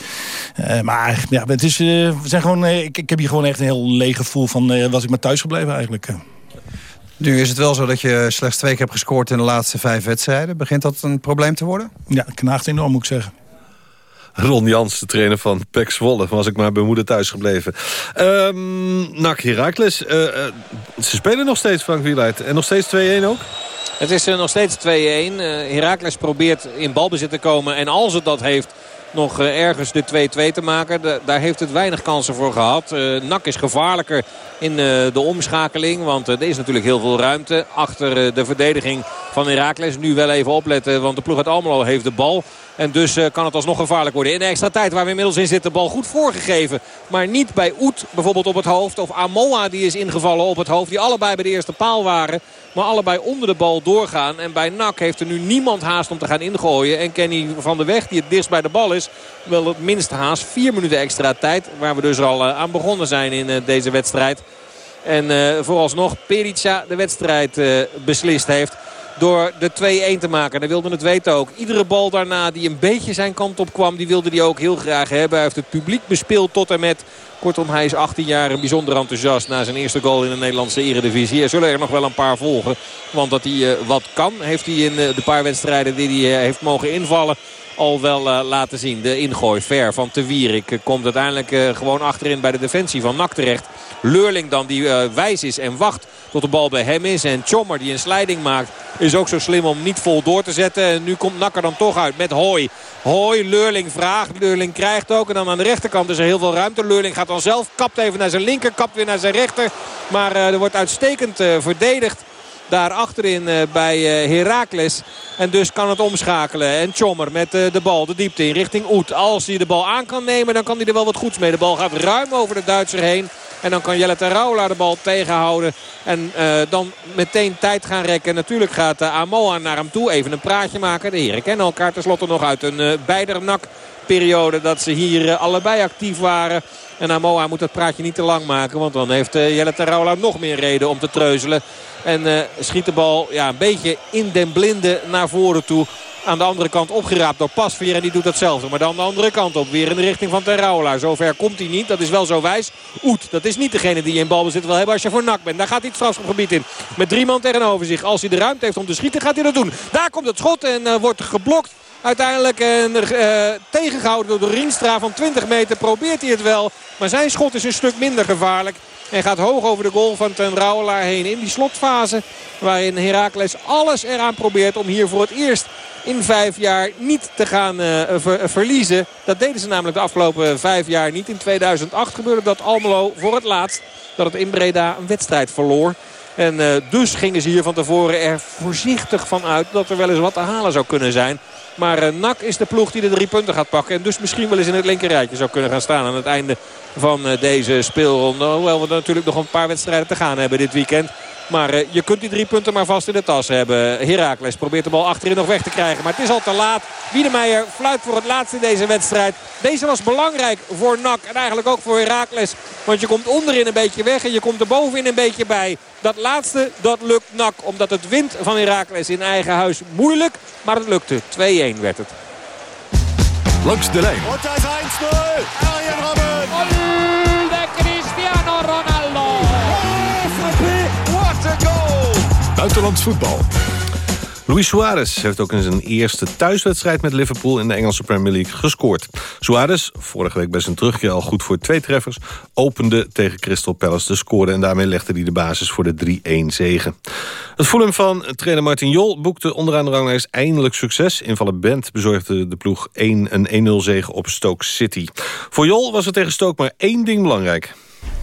maar ja, het is, we zijn gewoon, ik, ik heb hier gewoon echt een heel leeg gevoel van... was ik maar thuis gebleven eigenlijk. Nu is het wel zo dat je slechts twee keer hebt gescoord in de laatste vijf wedstrijden. Begint dat een probleem te worden? Ja, knaagt enorm moet ik zeggen. Ron Jans, de trainer van PEC Zwolle. Was ik maar bij moeder thuis gebleven. Um, Nak Herakles. Uh, uh, ze spelen nog steeds, Frank Wieluid. En nog steeds 2-1 ook? Het is uh, nog steeds 2-1. Herakles probeert in balbezit te komen. En als het dat heeft, nog ergens de 2-2 te maken. daar heeft het weinig kansen voor gehad. Uh, Nak is gevaarlijker in uh, de omschakeling. Want er is natuurlijk heel veel ruimte achter de verdediging van Herakles. Nu wel even opletten, want de ploeg uit Almelo heeft de bal. En dus uh, kan het alsnog gevaarlijk worden. In de extra tijd waar we inmiddels in zitten, de bal goed voorgegeven. Maar niet bij Oet bijvoorbeeld op het hoofd. Of Amoa die is ingevallen op het hoofd. Die allebei bij de eerste paal waren. Maar allebei onder de bal doorgaan. En bij NAC heeft er nu niemand haast om te gaan ingooien. En Kenny van der Weg, die het dichtst bij de bal is, wel het minst haast. Vier minuten extra tijd. Waar we dus al uh, aan begonnen zijn in uh, deze wedstrijd. En vooralsnog Perica de wedstrijd beslist heeft door de 2-1 te maken. Hij wilde het weten ook. Iedere bal daarna die een beetje zijn kant op kwam... die wilde hij ook heel graag hebben. Hij heeft het publiek bespeeld tot en met... Kortom, hij is 18 jaar en bijzonder enthousiast na zijn eerste goal in de Nederlandse eredivisie. Er zullen er nog wel een paar volgen. Want dat hij uh, wat kan, heeft hij in uh, de paar wedstrijden die hij uh, heeft mogen invallen al wel laten zien. De ingooi ver van Te Wierik komt uiteindelijk gewoon achterin bij de defensie van NAC terecht. Leurling dan die wijs is en wacht tot de bal bij hem is. En Chommer die een slijding maakt is ook zo slim om niet vol door te zetten. En nu komt Nakker dan toch uit met Hooi. Hooi, Leurling vraagt. Leurling krijgt ook. En dan aan de rechterkant is er heel veel ruimte. Leurling gaat dan zelf, kapt even naar zijn linker, kapt weer naar zijn rechter. Maar er wordt uitstekend verdedigd. Daar achterin uh, bij Heracles. En dus kan het omschakelen. En Chommer met de bal de diepte in richting Oet. Als hij de bal aan kan nemen dan kan hij er wel wat goeds mee. De bal gaat ruim over de Duitser heen. En dan kan Jelle Terraula de bal tegenhouden. En dan meteen tijd gaan rekken. Natuurlijk gaat Amoa naar hem toe. Even een praatje maken. De heren kennen elkaar tenslotte nog uit een uh, beider nak periode dat ze hier allebei actief waren. En Amoa moet dat praatje niet te lang maken. Want dan heeft Jelle Terraula nog meer reden om te treuzelen. En schiet de bal ja, een beetje in den blinde naar voren toe. Aan de andere kant opgeraapt door Pasveer. En die doet datzelfde. Maar dan de andere kant op. Weer in de richting van Terraula. Zover komt hij niet. Dat is wel zo wijs. Oet, dat is niet degene die je in balbezit wil hebben als je voor nak bent. Daar gaat hij het strafschopgebied in. Met drie man tegenover zich. Als hij de ruimte heeft om te schieten gaat hij dat doen. Daar komt het schot en uh, wordt geblokt. Uiteindelijk uh, tegengehouden door de Rienstra van 20 meter. Probeert hij het wel. Maar zijn schot is een stuk minder gevaarlijk. En gaat hoog over de goal van ten Rauwelaar heen. In die slotfase waarin Heracles alles eraan probeert om hier voor het eerst in vijf jaar niet te gaan ver, verliezen. Dat deden ze namelijk de afgelopen vijf jaar niet. In 2008 gebeurde dat Almelo voor het laatst. Dat het in Breda een wedstrijd verloor. En uh, dus gingen ze hier van tevoren er voorzichtig van uit dat er wel eens wat te halen zou kunnen zijn. Maar uh, NAC is de ploeg die de drie punten gaat pakken. En dus misschien wel eens in het linkerrijtje zou kunnen gaan staan aan het einde van uh, deze speelronde. Hoewel we natuurlijk nog een paar wedstrijden te gaan hebben dit weekend. Maar uh, je kunt die drie punten maar vast in de tas hebben. Heracles probeert de bal achterin nog weg te krijgen. Maar het is al te laat. Wiedemeijer fluit voor het laatst in deze wedstrijd. Deze was belangrijk voor NAC en eigenlijk ook voor Heracles. Want je komt onderin een beetje weg en je komt er bovenin een beetje bij. Dat laatste, dat lukt NAC. Omdat het wint van Heracles in eigen huis moeilijk. Maar het lukte. 2-1 werd het. Langs de lijn. Und das 1-0. Arjen Robben. Buitenlands voetbal. Luis Suarez heeft ook in zijn eerste thuiswedstrijd met Liverpool in de Engelse Premier League gescoord. Suarez, vorige week bij zijn terugkeer al goed voor twee treffers, opende tegen Crystal Palace de score en daarmee legde hij de basis voor de 3-1 zegen. Het Fulham van trainer Martin Jol boekte onderaan de ranglijst eindelijk succes. Invallen Bent bezorgde de ploeg 1 een 1-0 zege op Stoke City. Voor Jol was er tegen Stoke maar één ding belangrijk.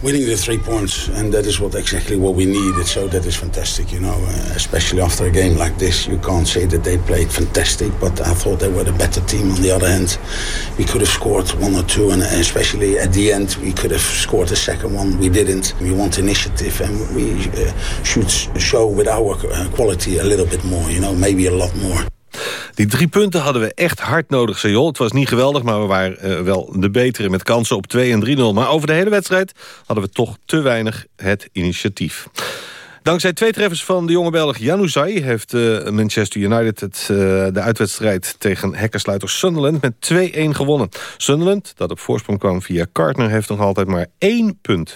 Winning the three points, and that is what exactly what we needed. So that is fantastic, you know. Uh, especially after a game like this, you can't say that they played fantastic, but I thought they were the better team. On the other hand, we could have scored one or two, and especially at the end, we could have scored a second one. We didn't. We want initiative, and we uh, should show with our uh, quality a little bit more. You know, maybe a lot more. Die drie punten hadden we echt hard nodig, Seoul. Het was niet geweldig, maar we waren uh, wel de betere... met kansen op 2 en 3-0. Maar over de hele wedstrijd hadden we toch te weinig het initiatief. Dankzij twee treffers van de jonge Belg Januzaj... heeft uh, Manchester United het, uh, de uitwedstrijd tegen hekkersluiter Sunderland... met 2-1 gewonnen. Sunderland, dat op voorsprong kwam via Carter... heeft nog altijd maar één punt.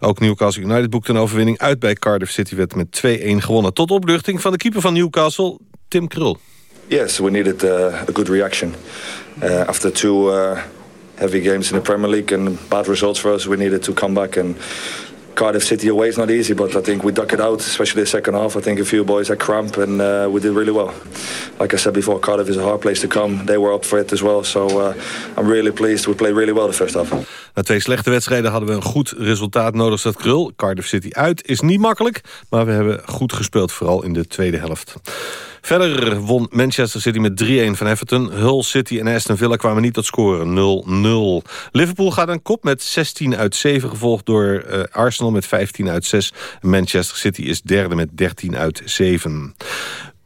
Ook Newcastle United boekte een overwinning uit bij Cardiff City... werd met 2-1 gewonnen. Tot opluchting van de keeper van Newcastle, Tim Krul. Yes, we needed uh, a good reaction. Uh, after two uh, heavy games in the Premier League... and bad results for us, we needed to come back and... Cardiff City away is not easy, but I think we duck it out, especially the second half. I think a few boys had cramp and uh, we did really well. Like I said before, Cardiff is a hard place to come. They were up for it as well, so I'm really pleased. We played really well the first half. Na twee slechte wedstrijden hadden we een goed resultaat nodig, zat Krul. Cardiff City uit is niet makkelijk, maar we hebben goed gespeeld, vooral in de tweede helft. Verder won Manchester City met 3-1 van Everton. Hull City en Aston Villa kwamen niet tot scoren. 0-0. Liverpool gaat aan kop met 16 uit 7, gevolgd door uh, Arsenal met 15 uit 6. Manchester City is derde met 13 uit 7.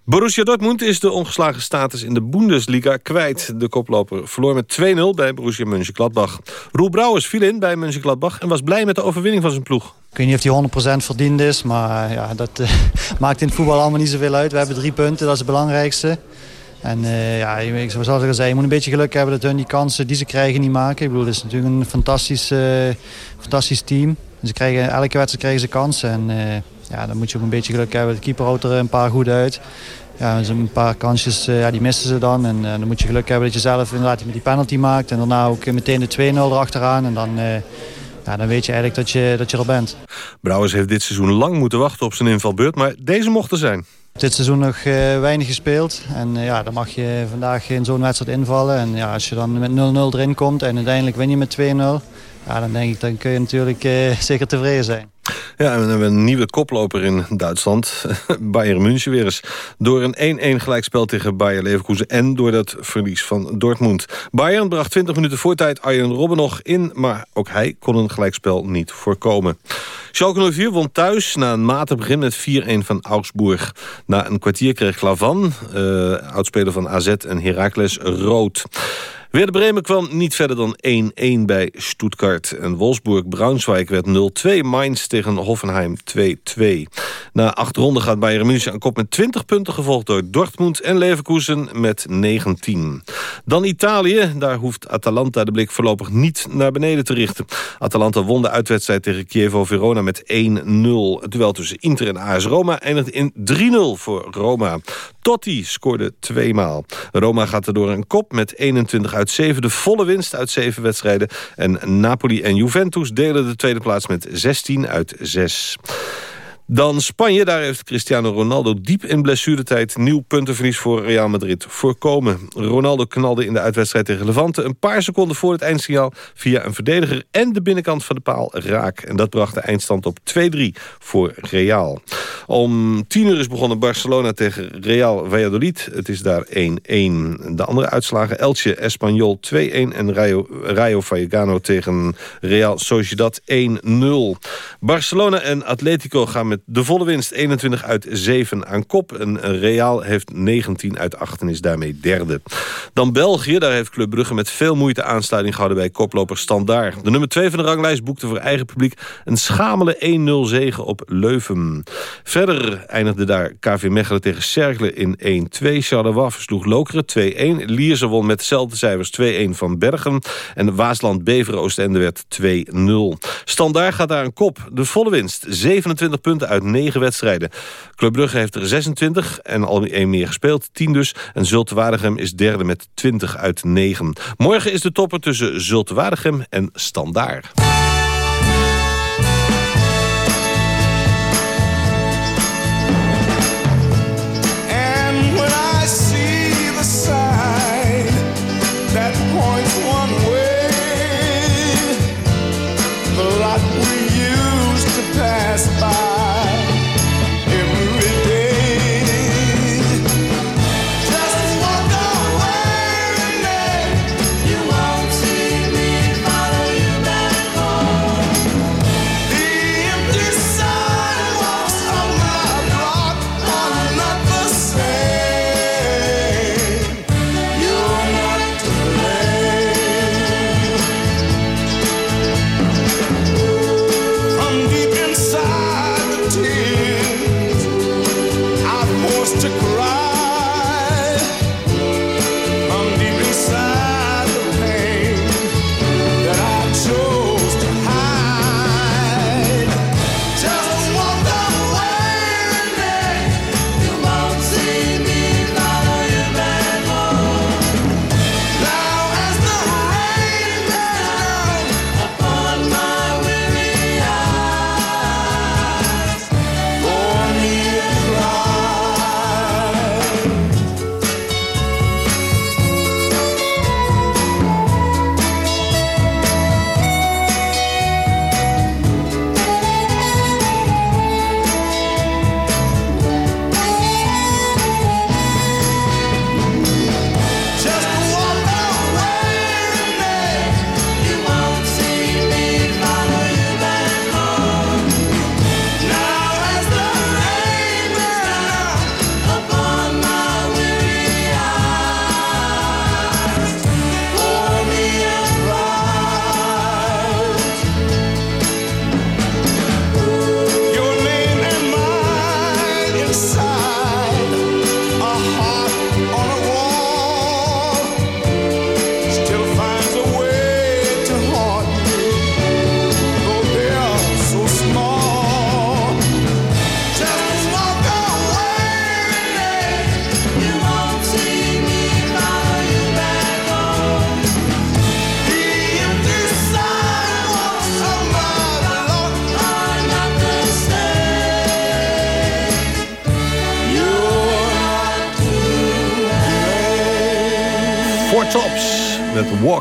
Borussia Dortmund is de ongeslagen status in de Bundesliga kwijt. De koploper verloor met 2-0 bij Borussia Mönchengladbach. Roel Brouwers viel in bij Mönchengladbach... en was blij met de overwinning van zijn ploeg. Ik weet niet of hij 100% verdiend is, maar ja, dat uh, maakt in het voetbal allemaal niet zoveel uit. We hebben drie punten, dat is het belangrijkste. En uh, ja, zoals ik al zei, je moet een beetje geluk hebben dat hun die kansen die ze krijgen niet maken. Ik bedoel, het is natuurlijk een fantastisch, fantastisch team. Ze krijgen, elke wedstrijd krijgen ze kansen. En ja, dan moet je ook een beetje geluk hebben. De keeper houdt er een paar goed uit. Ja, een paar kansjes ja, die missen ze dan. En dan moet je geluk hebben dat je zelf inderdaad die penalty maakt. En daarna ook meteen de 2-0 erachteraan. En dan ja, dan weet je eigenlijk dat je, dat je er bent. Brouwers heeft dit seizoen lang moeten wachten op zijn invalbeurt, maar deze mocht er zijn. Dit seizoen nog uh, weinig gespeeld. En uh, ja, dan mag je vandaag in zo'n wedstrijd invallen. En ja, als je dan met 0-0 erin komt en uiteindelijk win je met 2-0... Ja, dan denk ik, dan kun je natuurlijk uh, zeker tevreden zijn. Ja, en we hebben een nieuwe koploper in Duitsland. Bayern München weer eens. Door een 1-1 gelijkspel tegen Bayer Leverkusen... en door dat verlies van Dortmund. Bayern bracht 20 minuten voortijd Arjen Robben nog in... maar ook hij kon een gelijkspel niet voorkomen. Schalke 04 won thuis na een matig begin met 4-1 van Augsburg. Na een kwartier kreeg Klavan, uh, oudspeler van AZ en Heracles, rood. Werder Bremen kwam niet verder dan 1-1 bij Stuttgart. En Wolfsburg-Braunschweig werd 0-2. Mainz tegen Hoffenheim 2-2. Na acht ronden gaat Bayern München aan kop met 20 punten... gevolgd door Dortmund en Leverkusen met 19. Dan Italië. Daar hoeft Atalanta de blik voorlopig niet naar beneden te richten. Atalanta won de uitwedstrijd tegen Chievo Verona met 1-0. Het duel tussen Inter en AS Roma eindigde in 3-0 voor Roma. Totti scoorde tweemaal. Roma gaat er door een kop met 21 uit 7. De volle winst uit 7 wedstrijden. En Napoli en Juventus delen de tweede plaats met 16 uit 6. Dan Spanje, daar heeft Cristiano Ronaldo diep in blessuretijd... nieuw puntenverlies voor Real Madrid voorkomen. Ronaldo knalde in de uitwedstrijd tegen Levante... een paar seconden voor het eindsignaal via een verdediger... en de binnenkant van de paal raak. En dat bracht de eindstand op 2-3 voor Real. Om 10 uur is begonnen Barcelona tegen Real Valladolid. Het is daar 1-1. De andere uitslagen Elche, Espanyol 2-1... en Rayo, Rayo Vallecano tegen Real Sociedad 1-0. Barcelona en Atletico gaan met de volle winst 21 uit 7 aan kop. En Real heeft 19 uit 8 en is daarmee derde. Dan België, daar heeft Club Brugge met veel moeite aansluiting gehouden bij koploper Standaard. De nummer 2 van de ranglijst boekte voor eigen publiek een schamele 1-0 zege op Leuven. Verder eindigde daar KV Mechelen tegen Cercle in 1-2. Charleroi versloeg Lokeren 2-1. Lierse won met dezelfde cijfers 2-1 van Bergen. En Waasland Beveren Oostende werd 2-0. Standaard gaat daar een kop. De volle winst, 27 punten uit 9 wedstrijden. Club Brugge heeft er 26 en al één meer gespeeld, 10 dus. En Zulte Waregem is derde met 20 uit 9. Morgen is de topper tussen Zulte Waregem en Standaard.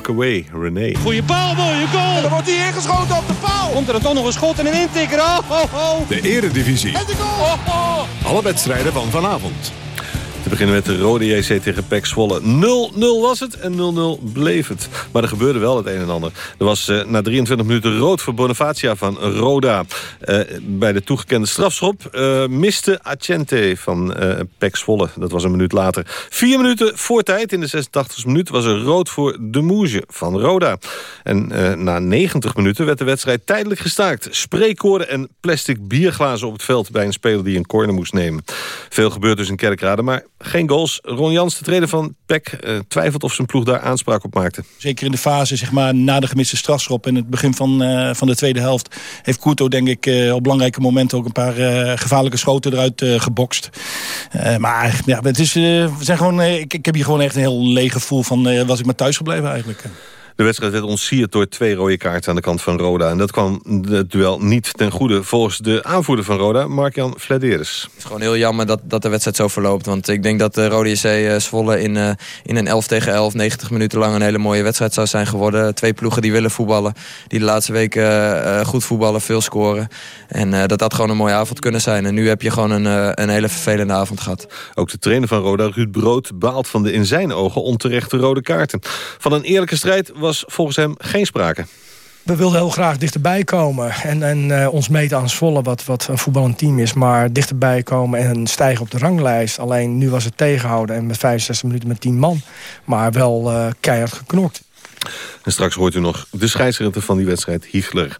Away, René. Goeie paal, mooie goal. En dan wordt hij ingeschoten op de paal. Komt er dan toch nog een schot en een intikker. Oh, oh, oh. De Eredivisie. En de goal. Oh, oh. Alle wedstrijden van vanavond. Te beginnen met de rode JC tegen Pek Zwolle. 0-0 was het en 0-0 bleef het. Maar er gebeurde wel het een en ander. Er was uh, na 23 minuten rood voor Bonifacia van Roda. Uh, bij de toegekende strafschop uh, miste Acente van Pek Zwolle. Dat was een minuut later. Vier minuten voor tijd, in de 86e minuut, was er rood voor de Moege van Roda. En na 90 minuten werd de wedstrijd tijdelijk gestaakt. Spreekkoorden en plastic bierglazen op het veld... bij een speler die een corner moest nemen. Veel gebeurt dus in Kerkrade, maar geen goals. Ron Jans, de trainer van PEC, uh, twijfelt of zijn ploeg daar aanspraak op maakte. Zeker in de fase zeg maar, na de gemiste strafschop en het begin van, uh, van de tweede helft... heeft Couto denk ik uh, op belangrijke momenten ook een paar gevaarlijke schoten eruit gebokst. maar ja, het is, we zijn gewoon, ik, ik heb hier gewoon echt een heel leeg gevoel van... was ik maar thuis gebleven eigenlijk. De wedstrijd werd ontsierd door twee rode kaarten aan de kant van Roda. En dat kwam het duel niet ten goede volgens de aanvoerder van Roda, Mark-Jan. Het is gewoon heel jammer dat, dat de wedstrijd zo verloopt. Want ik denk dat de Rode JC uh, Zwolle in, uh, in een 11 tegen 11, 90 minuten lang... een hele mooie wedstrijd zou zijn geworden. Twee ploegen die willen voetballen. Die de laatste weken uh, goed voetballen, veel scoren. En dat dat gewoon een mooie avond kunnen zijn. En nu heb je gewoon een, een hele vervelende avond gehad. Ook de trainer van Roda, Ruud Brood, baalt van de in zijn ogen onterechte rode kaarten. Van een eerlijke strijd was was volgens hem geen sprake. We wilden heel graag dichterbij komen en, en uh, ons meten aan Zwolle, wat, wat een voetballend team is. Maar dichterbij komen en stijgen op de ranglijst. Alleen nu was het tegenhouden en met 65 minuten met 10 man. Maar wel uh, keihard geknokt. En straks hoort u nog de scheidsrechter van die wedstrijd, Hiegler.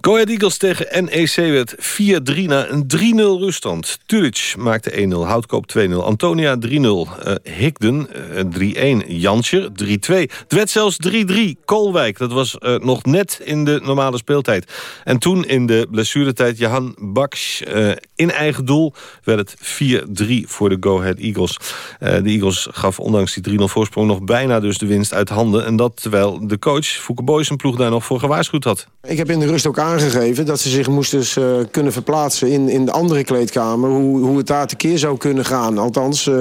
Go Ahead Eagles tegen NEC werd 4-3 na een 3-0 ruststand. Tulic maakte 1-0, Houtkoop 2-0, Antonia 3-0, uh, Higden uh, 3-1, Janscher 3-2. Het werd zelfs 3-3, Kolwijk, dat was uh, nog net in de normale speeltijd. En toen in de blessuretijd Johan Baks uh, in eigen doel werd het 4-3 voor de Go Ahead Eagles. de Eagles gaf ondanks die 3-0 voorsprong nog bijna dus de winst uit handen. En dat terwijl de coach Fouke Boy zijn ploeg daar nog voor gewaarschuwd had. Ik heb in de rust ook aangegeven dat ze zich moesten uh, kunnen verplaatsen in, in de andere kleedkamer. Hoe, hoe het daar tekeer zou kunnen gaan. Althans, uh,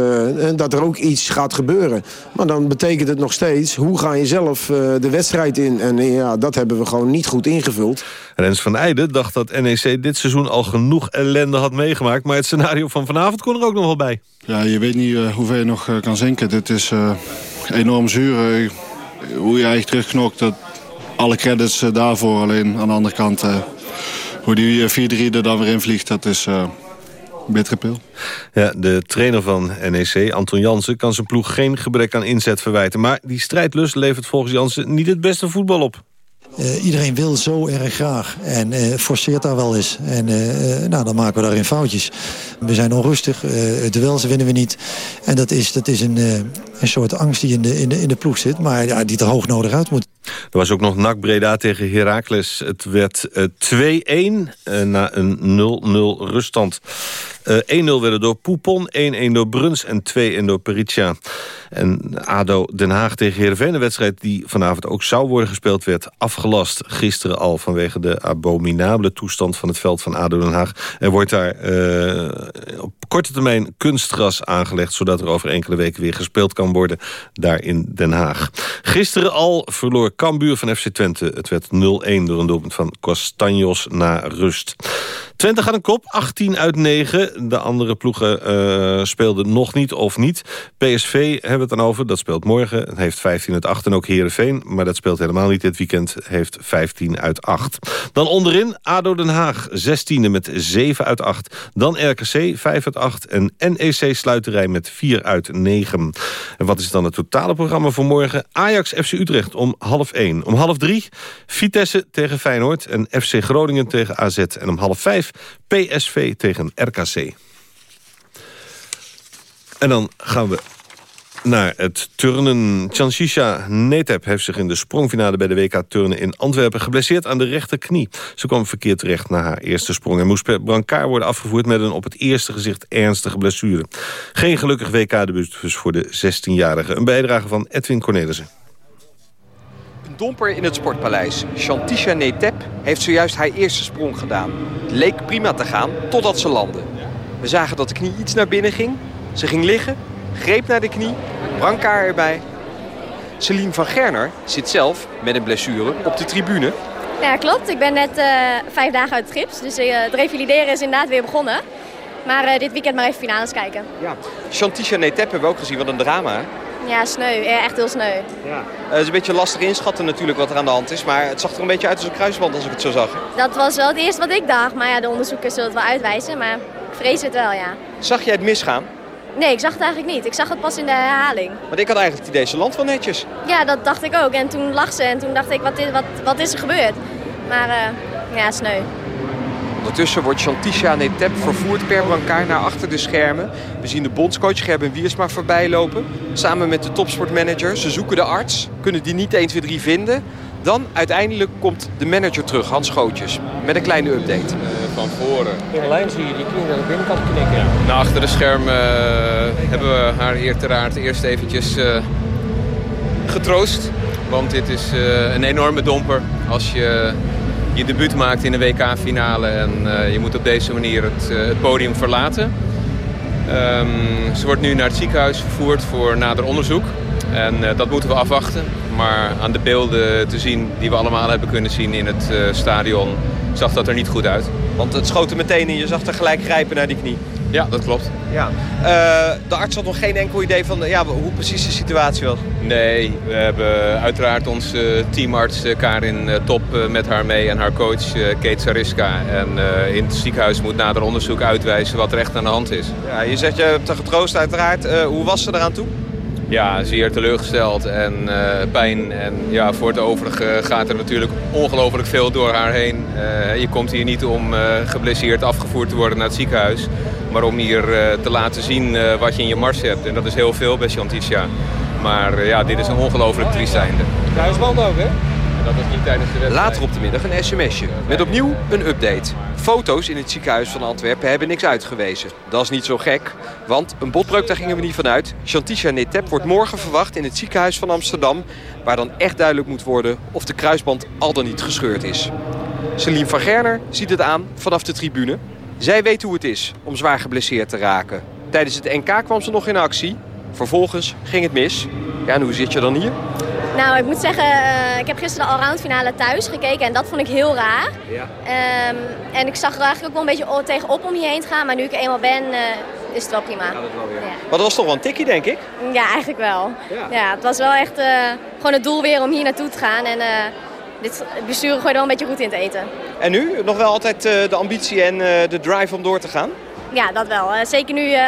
dat er ook iets gaat gebeuren. Maar dan betekent het nog steeds, hoe ga je zelf uh, de wedstrijd in? En ja, dat hebben we gewoon niet goed ingevuld. Rens van Eijden dacht dat NEC dit seizoen al genoeg ellende had meegemaakt. Maar het scenario van vanavond kon er ook nog wel bij. Ja, je weet niet hoeveel je nog kan zinken. Dit is enorm zuur. hoe je eigenlijk terugknokt, dat alle credits eh, daarvoor. Alleen aan de andere kant, eh, hoe die 4-3 er dan weer in vliegt, dat is... Uh, bittere pil. Ja, de trainer van NEC, Anton Jansen, kan zijn ploeg geen gebrek aan inzet verwijten. Maar die strijdlust levert volgens Jansen niet het beste voetbal op. Uh, iedereen wil zo erg graag en uh, forceert daar wel eens. En uh, nou, dan maken we daarin foutjes. We zijn onrustig, het duels winnen we niet. En dat is, dat is een, een soort angst die in de, in de, in de ploeg zit, maar ja, die er hoog nodig uit moet. Er was ook nog NAC Breda tegen Heracles. Het werd 2-1 na een 0-0 ruststand. 1-0 werden door Poupon, 1-1 door Bruns en 2-1 door Peritia. En ADO Den Haag tegen Heerenveen, een wedstrijd die vanavond ook zou worden gespeeld, werd afgelast gisteren al vanwege de abominabele toestand van het veld van ADO Den Haag. Er wordt daar op korte termijn kunstgras aangelegd, zodat er over enkele weken weer gespeeld kan worden daar in Den Haag. Gisteren al verloor Cambuur van FC Twente. Het werd 0-1 door een doelpunt van Costanjos na rust. Twente gaat een kop, 18 uit 9. De andere ploegen uh, speelden nog niet of niet. PSV hebben we het dan over, dat speelt morgen. Het heeft 15 uit 8 en ook Heerenveen. Maar dat speelt helemaal niet dit weekend. heeft 15 uit 8. Dan onderin ADO Den Haag, 16e met 7 uit 8. Dan RKC, 5 uit 8. En NEC Sluiterij met 4 uit 9. En wat is dan het totale programma voor morgen? Ajax FC Utrecht om half 1. Om half 3 Vitesse tegen Feyenoord. En FC Groningen tegen AZ. En om half 5 PSV tegen RKC. En dan gaan we naar het turnen. Chansisha Netep heeft zich in de sprongfinale bij de WK Turnen in Antwerpen geblesseerd aan de rechterknie. Ze kwam verkeerd terecht na haar eerste sprong en moest per brancard worden afgevoerd met een op het eerste gezicht ernstige blessure. Geen gelukkig WK-debuut dus voor de 16-jarige. Een bijdrage van Edwin Cornelissen domper in het Sportpaleis. Chantisha Netep heeft zojuist haar eerste sprong gedaan. Het leek prima te gaan, totdat ze landde. We zagen dat de knie iets naar binnen ging. Ze ging liggen, greep naar de knie, brancard erbij. Celine van Gerner zit zelf met een blessure op de tribune. Ja, klopt. Ik ben net uh, vijf dagen uit het gips. Dus uh, het revalideren is inderdaad weer begonnen. Maar uh, dit weekend maar even finales kijken. Ja. Chantisha Netep hebben we ook gezien. Wat een drama, hè? Ja, sneu. Ja, echt heel sneu. Ja. het is een beetje lastig inschatten natuurlijk wat er aan de hand is. Maar het zag er een beetje uit als een kruisband als ik het zo zag. Dat was wel het eerste wat ik dacht. Maar ja, de onderzoekers zullen het wel uitwijzen. Maar ik vrees het wel, ja. Zag jij het misgaan? Nee, ik zag het eigenlijk niet. Ik zag het pas in de herhaling. Want ik had eigenlijk het idee, ze land wel netjes. Ja, dat dacht ik ook. En toen lag ze en toen dacht ik, wat is, wat, wat is er gebeurd? Maar uh, ja, sneu. Ondertussen wordt Chantisha Netep vervoerd per brancard naar achter de schermen. We zien de bondscoach Gerben Wiersma voorbij lopen. Samen met de topsportmanager. Ze zoeken de arts, kunnen die niet 1, 2, 3 vinden. Dan uiteindelijk komt de manager terug, Hans Gootjes, met een kleine update. van voren. In de lijn zie je die knie de binnenkant knikken. Naar achter de schermen uh, hebben we haar uiteraard eerst eventjes uh, getroost. Want dit is uh, een enorme domper als je je debuut maakt in de WK-finale en uh, je moet op deze manier het, uh, het podium verlaten. Um, ze wordt nu naar het ziekenhuis vervoerd voor nader onderzoek. En uh, dat moeten we afwachten. Maar aan de beelden te zien die we allemaal hebben kunnen zien in het stadion... zag dat er niet goed uit. Want het schoot er meteen in. Je zag er gelijk grijpen naar die knie. Ja, dat klopt. Ja. Uh, de arts had nog geen enkel idee van ja, hoe precies de situatie was? Nee, we hebben uiteraard onze teamarts Karin Top met haar mee en haar coach Kate Sariska. En uh, in het ziekenhuis moet nader onderzoek uitwijzen wat er echt aan de hand is. Ja, je zegt je hebt haar getroost uiteraard. Uh, hoe was ze eraan toe? Ja, zeer teleurgesteld en uh, pijn. En ja, voor het overige gaat er natuurlijk ongelooflijk veel door haar heen. Uh, je komt hier niet om uh, geblesseerd afgevoerd te worden naar het ziekenhuis. Maar om hier te laten zien wat je in je mars hebt. En dat is heel veel bij Chantisha. Maar ja, dit is een ongelooflijk triest einde. Kruisband ook, hè? Later op de middag een sms'je. Met opnieuw een update. Foto's in het ziekenhuis van Antwerpen hebben niks uitgewezen. Dat is niet zo gek, want een botbreuk daar gingen we niet vanuit. Chantisha Netep wordt morgen verwacht in het ziekenhuis van Amsterdam... waar dan echt duidelijk moet worden of de kruisband al dan niet gescheurd is. Celine van Gerner ziet het aan vanaf de tribune. Zij weet hoe het is om zwaar geblesseerd te raken. Tijdens het NK kwam ze nog in actie. Vervolgens ging het mis. Ja, en hoe zit je dan hier? Nou, ik moet zeggen, uh, ik heb gisteren de allround finale thuis gekeken en dat vond ik heel raar. Ja. Um, en ik zag er eigenlijk ook wel een beetje tegenop om hierheen te gaan, maar nu ik er eenmaal ben, uh, is het wel prima. Ja, dat wel weer. Ja. Maar dat was toch wel een tikkie, denk ik? Ja, eigenlijk wel. Ja, ja het was wel echt uh, gewoon het doel weer om hier naartoe te gaan en dit bestuur gooit wel een beetje goed in te eten. En nu? Nog wel altijd de ambitie en de drive om door te gaan? Ja, dat wel. Uh, zeker nu, uh,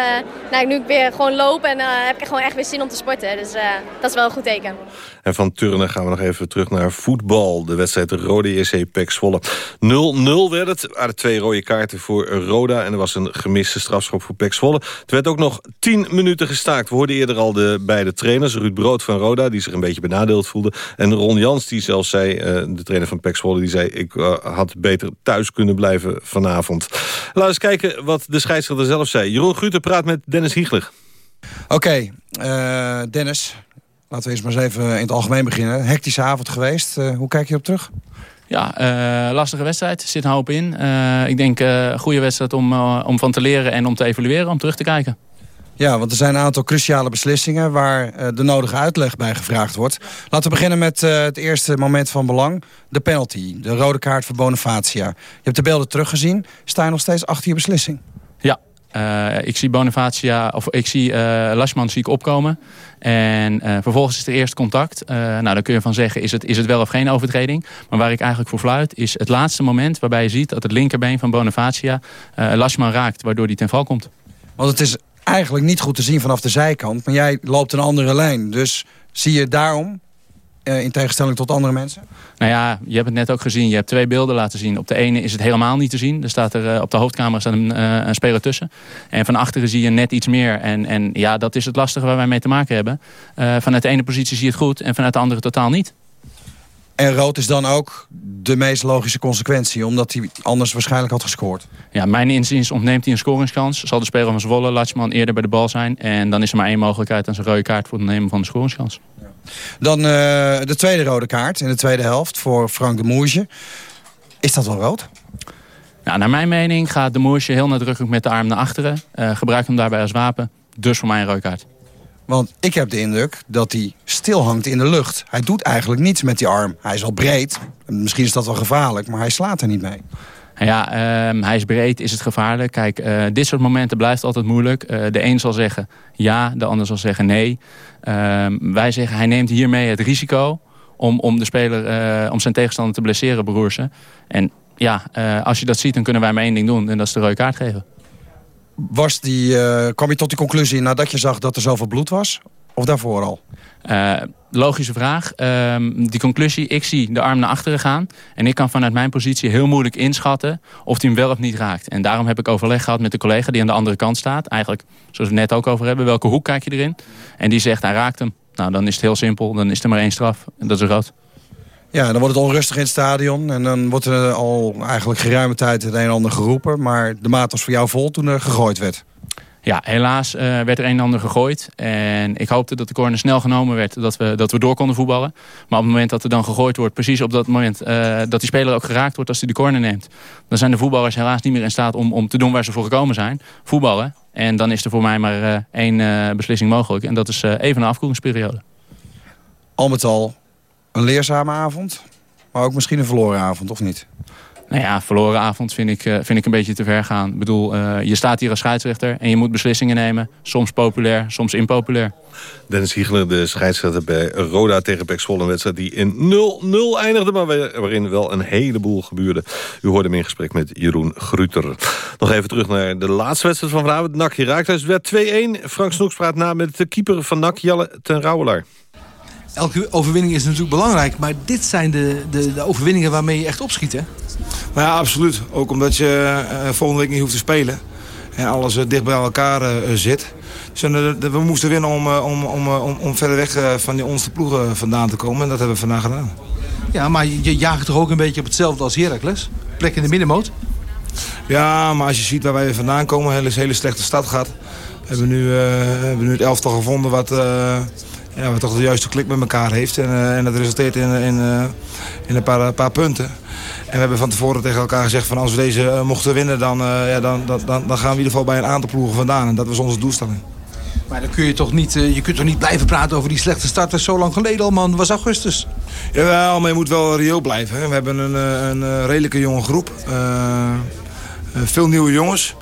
nou, nu ik weer gewoon loop en uh, heb ik gewoon echt weer zin om te sporten. Dus dat is wel een goed teken. En van turnen gaan we nog even terug naar voetbal. De wedstrijd Rode JC Pek Zwolle. 0-0 werd het. Er waren twee rode kaarten voor Roda. En er was een gemiste strafschop voor Pek Zwolle. Het werd ook nog 10 minuten gestaakt. We hoorden eerder al de beide trainers. Ruud Brood van Roda, die zich een beetje benadeeld voelde. En Ron Jans, die zelfs zei, de trainer van Pek die zei, ik had beter thuis kunnen blijven vanavond. Laten we eens kijken wat de scheidsrechter zelf zei. Jeroen Guter praat met Dennis Hiegler. Oké, uh, Dennis. Laten we eerst maar eens even in het algemeen beginnen. Hectische avond geweest. Uh, hoe kijk je op terug? Ja, uh, lastige wedstrijd. Zit een hoop in. ik denk een goede wedstrijd om, om van te leren en om te evalueren. Om terug te kijken. Ja, want er zijn een aantal cruciale beslissingen... waar de nodige uitleg bij gevraagd wordt. Laten we beginnen met het eerste moment van belang. De penalty, de rode kaart voor Bonifacia. Je hebt de beelden teruggezien. Sta je nog steeds achter je beslissing? Uh, ik zie Bonifacia, of ik zie uh, Lasman zie opkomen. En uh, vervolgens is er eerst contact. nou, dan kun je van zeggen, is het, is het wel of geen overtreding? Maar waar ik eigenlijk voor fluit, is het laatste moment waarbij je ziet dat het linkerbeen van Bonifacia Lasman raakt, waardoor die ten val komt. Want het is eigenlijk niet goed te zien vanaf de zijkant, maar jij loopt een andere lijn. Dus zie je daarom in tegenstelling tot andere mensen? Nou ja, je hebt het net ook gezien. Je hebt twee beelden laten zien. Op de ene is het helemaal niet te zien. Er staat er, uh, op de hoofdcamera staat een, uh, een, speler tussen. En van achteren zie je net iets meer. En, en ja, dat is het lastige waar wij mee te maken hebben. vanuit de ene positie zie je het goed en vanuit de andere totaal niet. En rood is dan ook de meest logische consequentie, omdat hij anders waarschijnlijk had gescoord. Ja, mijn inziens ontneemt hij een scoringskans. Zal de speler van Zwolle, Latschman, eerder bij de bal zijn. En dan is er maar één mogelijkheid aan zijn rode kaart voor het nemen van de scoringskans. Ja. Dan uh, de tweede rode kaart in de tweede helft voor Frank de Moerje. Is dat wel rood? Nou, naar mijn mening gaat de Moerje heel nadrukkelijk met de arm naar achteren. Uh, gebruikt hem daarbij als wapen. Dus voor mij een rode kaart. Want ik heb de indruk dat hij stil hangt in de lucht. Hij doet eigenlijk niets met die arm. Hij is al breed. Misschien is dat wel gevaarlijk, maar hij slaat er niet mee. Ja, ehm, hij is breed, is het gevaarlijk. Kijk, uh, dit soort momenten blijft altijd moeilijk. Uh, de een zal zeggen ja, de ander zal zeggen nee. Ehm, wij zeggen hij neemt hiermee het risico om, om, de speler, uh, om zijn tegenstander te blesseren, Broersen. En ja, als je dat ziet, dan kunnen wij maar één ding doen. En dat is de rode kaart geven. Was die, kwam je tot die conclusie nadat je zag dat er zoveel bloed was? Of daarvoor al? Uh, logische vraag. Uh, die conclusie, ik zie de arm naar achteren gaan. En ik kan vanuit mijn positie heel moeilijk inschatten of hij hem wel of niet raakt. En daarom heb ik overleg gehad met de collega die aan de andere kant staat. Eigenlijk, zoals we het net ook over hebben, welke hoek kijk je erin? En die zegt, hij raakt hem. Nou, dan is het heel simpel. Dan is er maar één straf. En dat is rood. Ja, dan wordt het onrustig in het stadion. En dan wordt er al eigenlijk geruime tijd het een en ander geroepen. Maar de maat was voor jou vol toen er gegooid werd. Ja, helaas uh, werd er een en ander gegooid. En ik hoopte dat de corner snel genomen werd, dat we, dat we door konden voetballen. Maar op het moment dat er dan gegooid wordt, precies op dat moment uh, dat die speler ook geraakt wordt als hij de corner neemt. Dan zijn de voetballers helaas niet meer in staat om, om te doen waar ze voor gekomen zijn. Voetballen. En dan is er voor mij maar uh, één beslissing mogelijk. En dat is even een afkoelingsperiode. Al met al een leerzame avond, maar ook misschien een verloren avond, of niet? Nou ja, verloren avond vind ik, uh, vind ik een beetje te ver gaan. Ik bedoel, uh, je staat hier als scheidsrechter en je moet beslissingen nemen. Soms populair, soms impopulair. Dennis Hiegler, de scheidsrechter bij Roda tegen Pek. Een wedstrijd die in 0-0 eindigde, maar waarin wel een heleboel gebeurde. U hoorde hem in gesprek met Jeroen Gruter. Nog even terug naar de laatste wedstrijd van vanavond. NAC Herakles werd 2-1. Frank Snoeks praat na met de keeper van NAC, Jalle ten Rouwelaar elke overwinning is natuurlijk belangrijk. Maar dit zijn de, de, de overwinningen waarmee je echt opschiet, hè? Nou ja, absoluut. Ook omdat je uh, volgende week niet hoeft te spelen. En alles uh, dicht bij elkaar uh, zit. Dus we moesten winnen om, om, om, om, om verder weg van die onderste ploegen vandaan te komen. En dat hebben we vandaag gedaan. Ja, maar je jaagt toch ook een beetje op hetzelfde als Heracles? Plek in de middenmoot? Ja, maar als je ziet waar wij vandaan komen, een hele, hele slechte stad gaat. We hebben nu, hebben nu het elftal gevonden wat ja, wat toch de juiste klik met elkaar heeft. En, uh, en dat resulteert in, in, uh, in een paar, paar punten. En we hebben van tevoren tegen elkaar gezegd van als we deze mochten winnen... Dan, ja, dan, dan, dan, gaan we in ieder geval bij een aantal ploegen vandaan. En dat was onze doelstelling. Maar dan kun je toch niet, je kunt toch niet blijven praten over die slechte starters zo lang geleden al, man. was augustus. Jawel, maar je moet wel reëel blijven. Hè. We hebben een, een redelijke jonge groep. veel nieuwe jongens.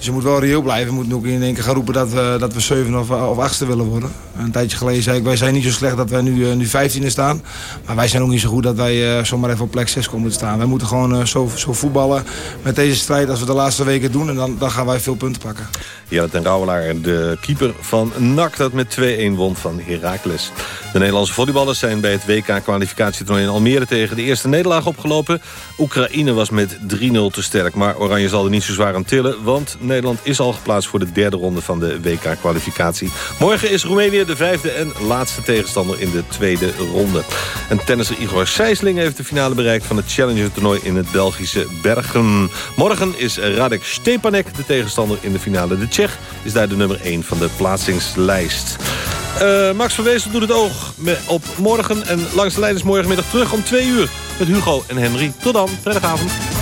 Dus je moet wel reëel blijven. We moeten ook in één keer gaan roepen dat we, dat we 7 of, of 8 willen worden. Een tijdje geleden zei ik, wij zijn niet zo slecht dat wij nu, uh, nu 15 staan. Maar wij zijn ook niet zo goed dat wij zomaar even op plek 6 komen te staan. Wij moeten gewoon zo, zo voetballen met deze strijd als we de laatste weken doen. En dan, dan gaan wij veel punten pakken. Ja, ten Rauwelaar, de keeper van NAC, dat met 2-1 won van Heracles. De Nederlandse volleyballers zijn bij het WK-kwalificatietoernooi in Almere tegen de eerste nederlaag opgelopen. Oekraïne was met 3-0 te sterk, maar Oranje zal er niet zo zwaar aan tillen, want Nederland is al geplaatst voor de derde ronde van de WK-kwalificatie. Morgen is Roemenië de vijfde en laatste tegenstander in de tweede ronde. En tennisser Igor Sijsling heeft de finale bereikt van het Challenger-toernooi in het Belgische Bergen. Morgen is Radek Stepanek de tegenstander in de finale. De Tsjech is daar de nummer 1 van de plaatsingslijst. Uh, Max van Weesel doet het oog op morgen. En langs de lijn is morgenmiddag terug om 2 uur met Hugo en Henry. Tot dan, vrijdagavond.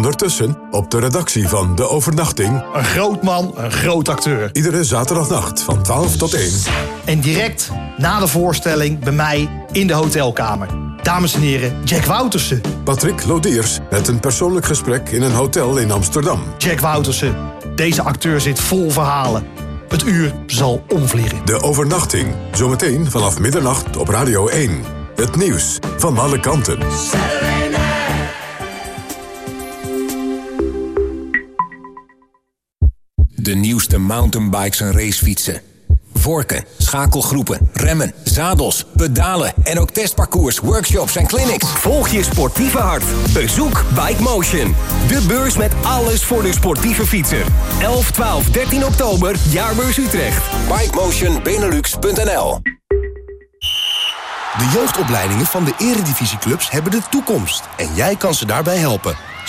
Ondertussen op de redactie van De Overnachting... Een groot man, een groot acteur. Iedere zaterdagnacht van 12 tot 1. En direct na de voorstelling bij mij in de hotelkamer. Dames en heren, Jack Woutersen. Patrick Lodiers met een persoonlijk gesprek in een hotel in Amsterdam. Jack Woutersen, deze acteur zit vol verhalen. Het uur zal omvliegen. De Overnachting, zometeen vanaf middernacht op Radio 1. Het nieuws van alle kanten. De nieuwste mountainbikes en racefietsen. Vorken, schakelgroepen, remmen, zadels, pedalen en ook testparcours, workshops en clinics. Volg je sportieve hart. Bezoek Bike Motion. De beurs met alles voor de sportieve fietser. 11, 12, 13 oktober, Jaarbeurs Utrecht. BikeMotionBenelux.nl De jeugdopleidingen van de eredivisieclubs hebben de toekomst. En jij kan ze daarbij helpen.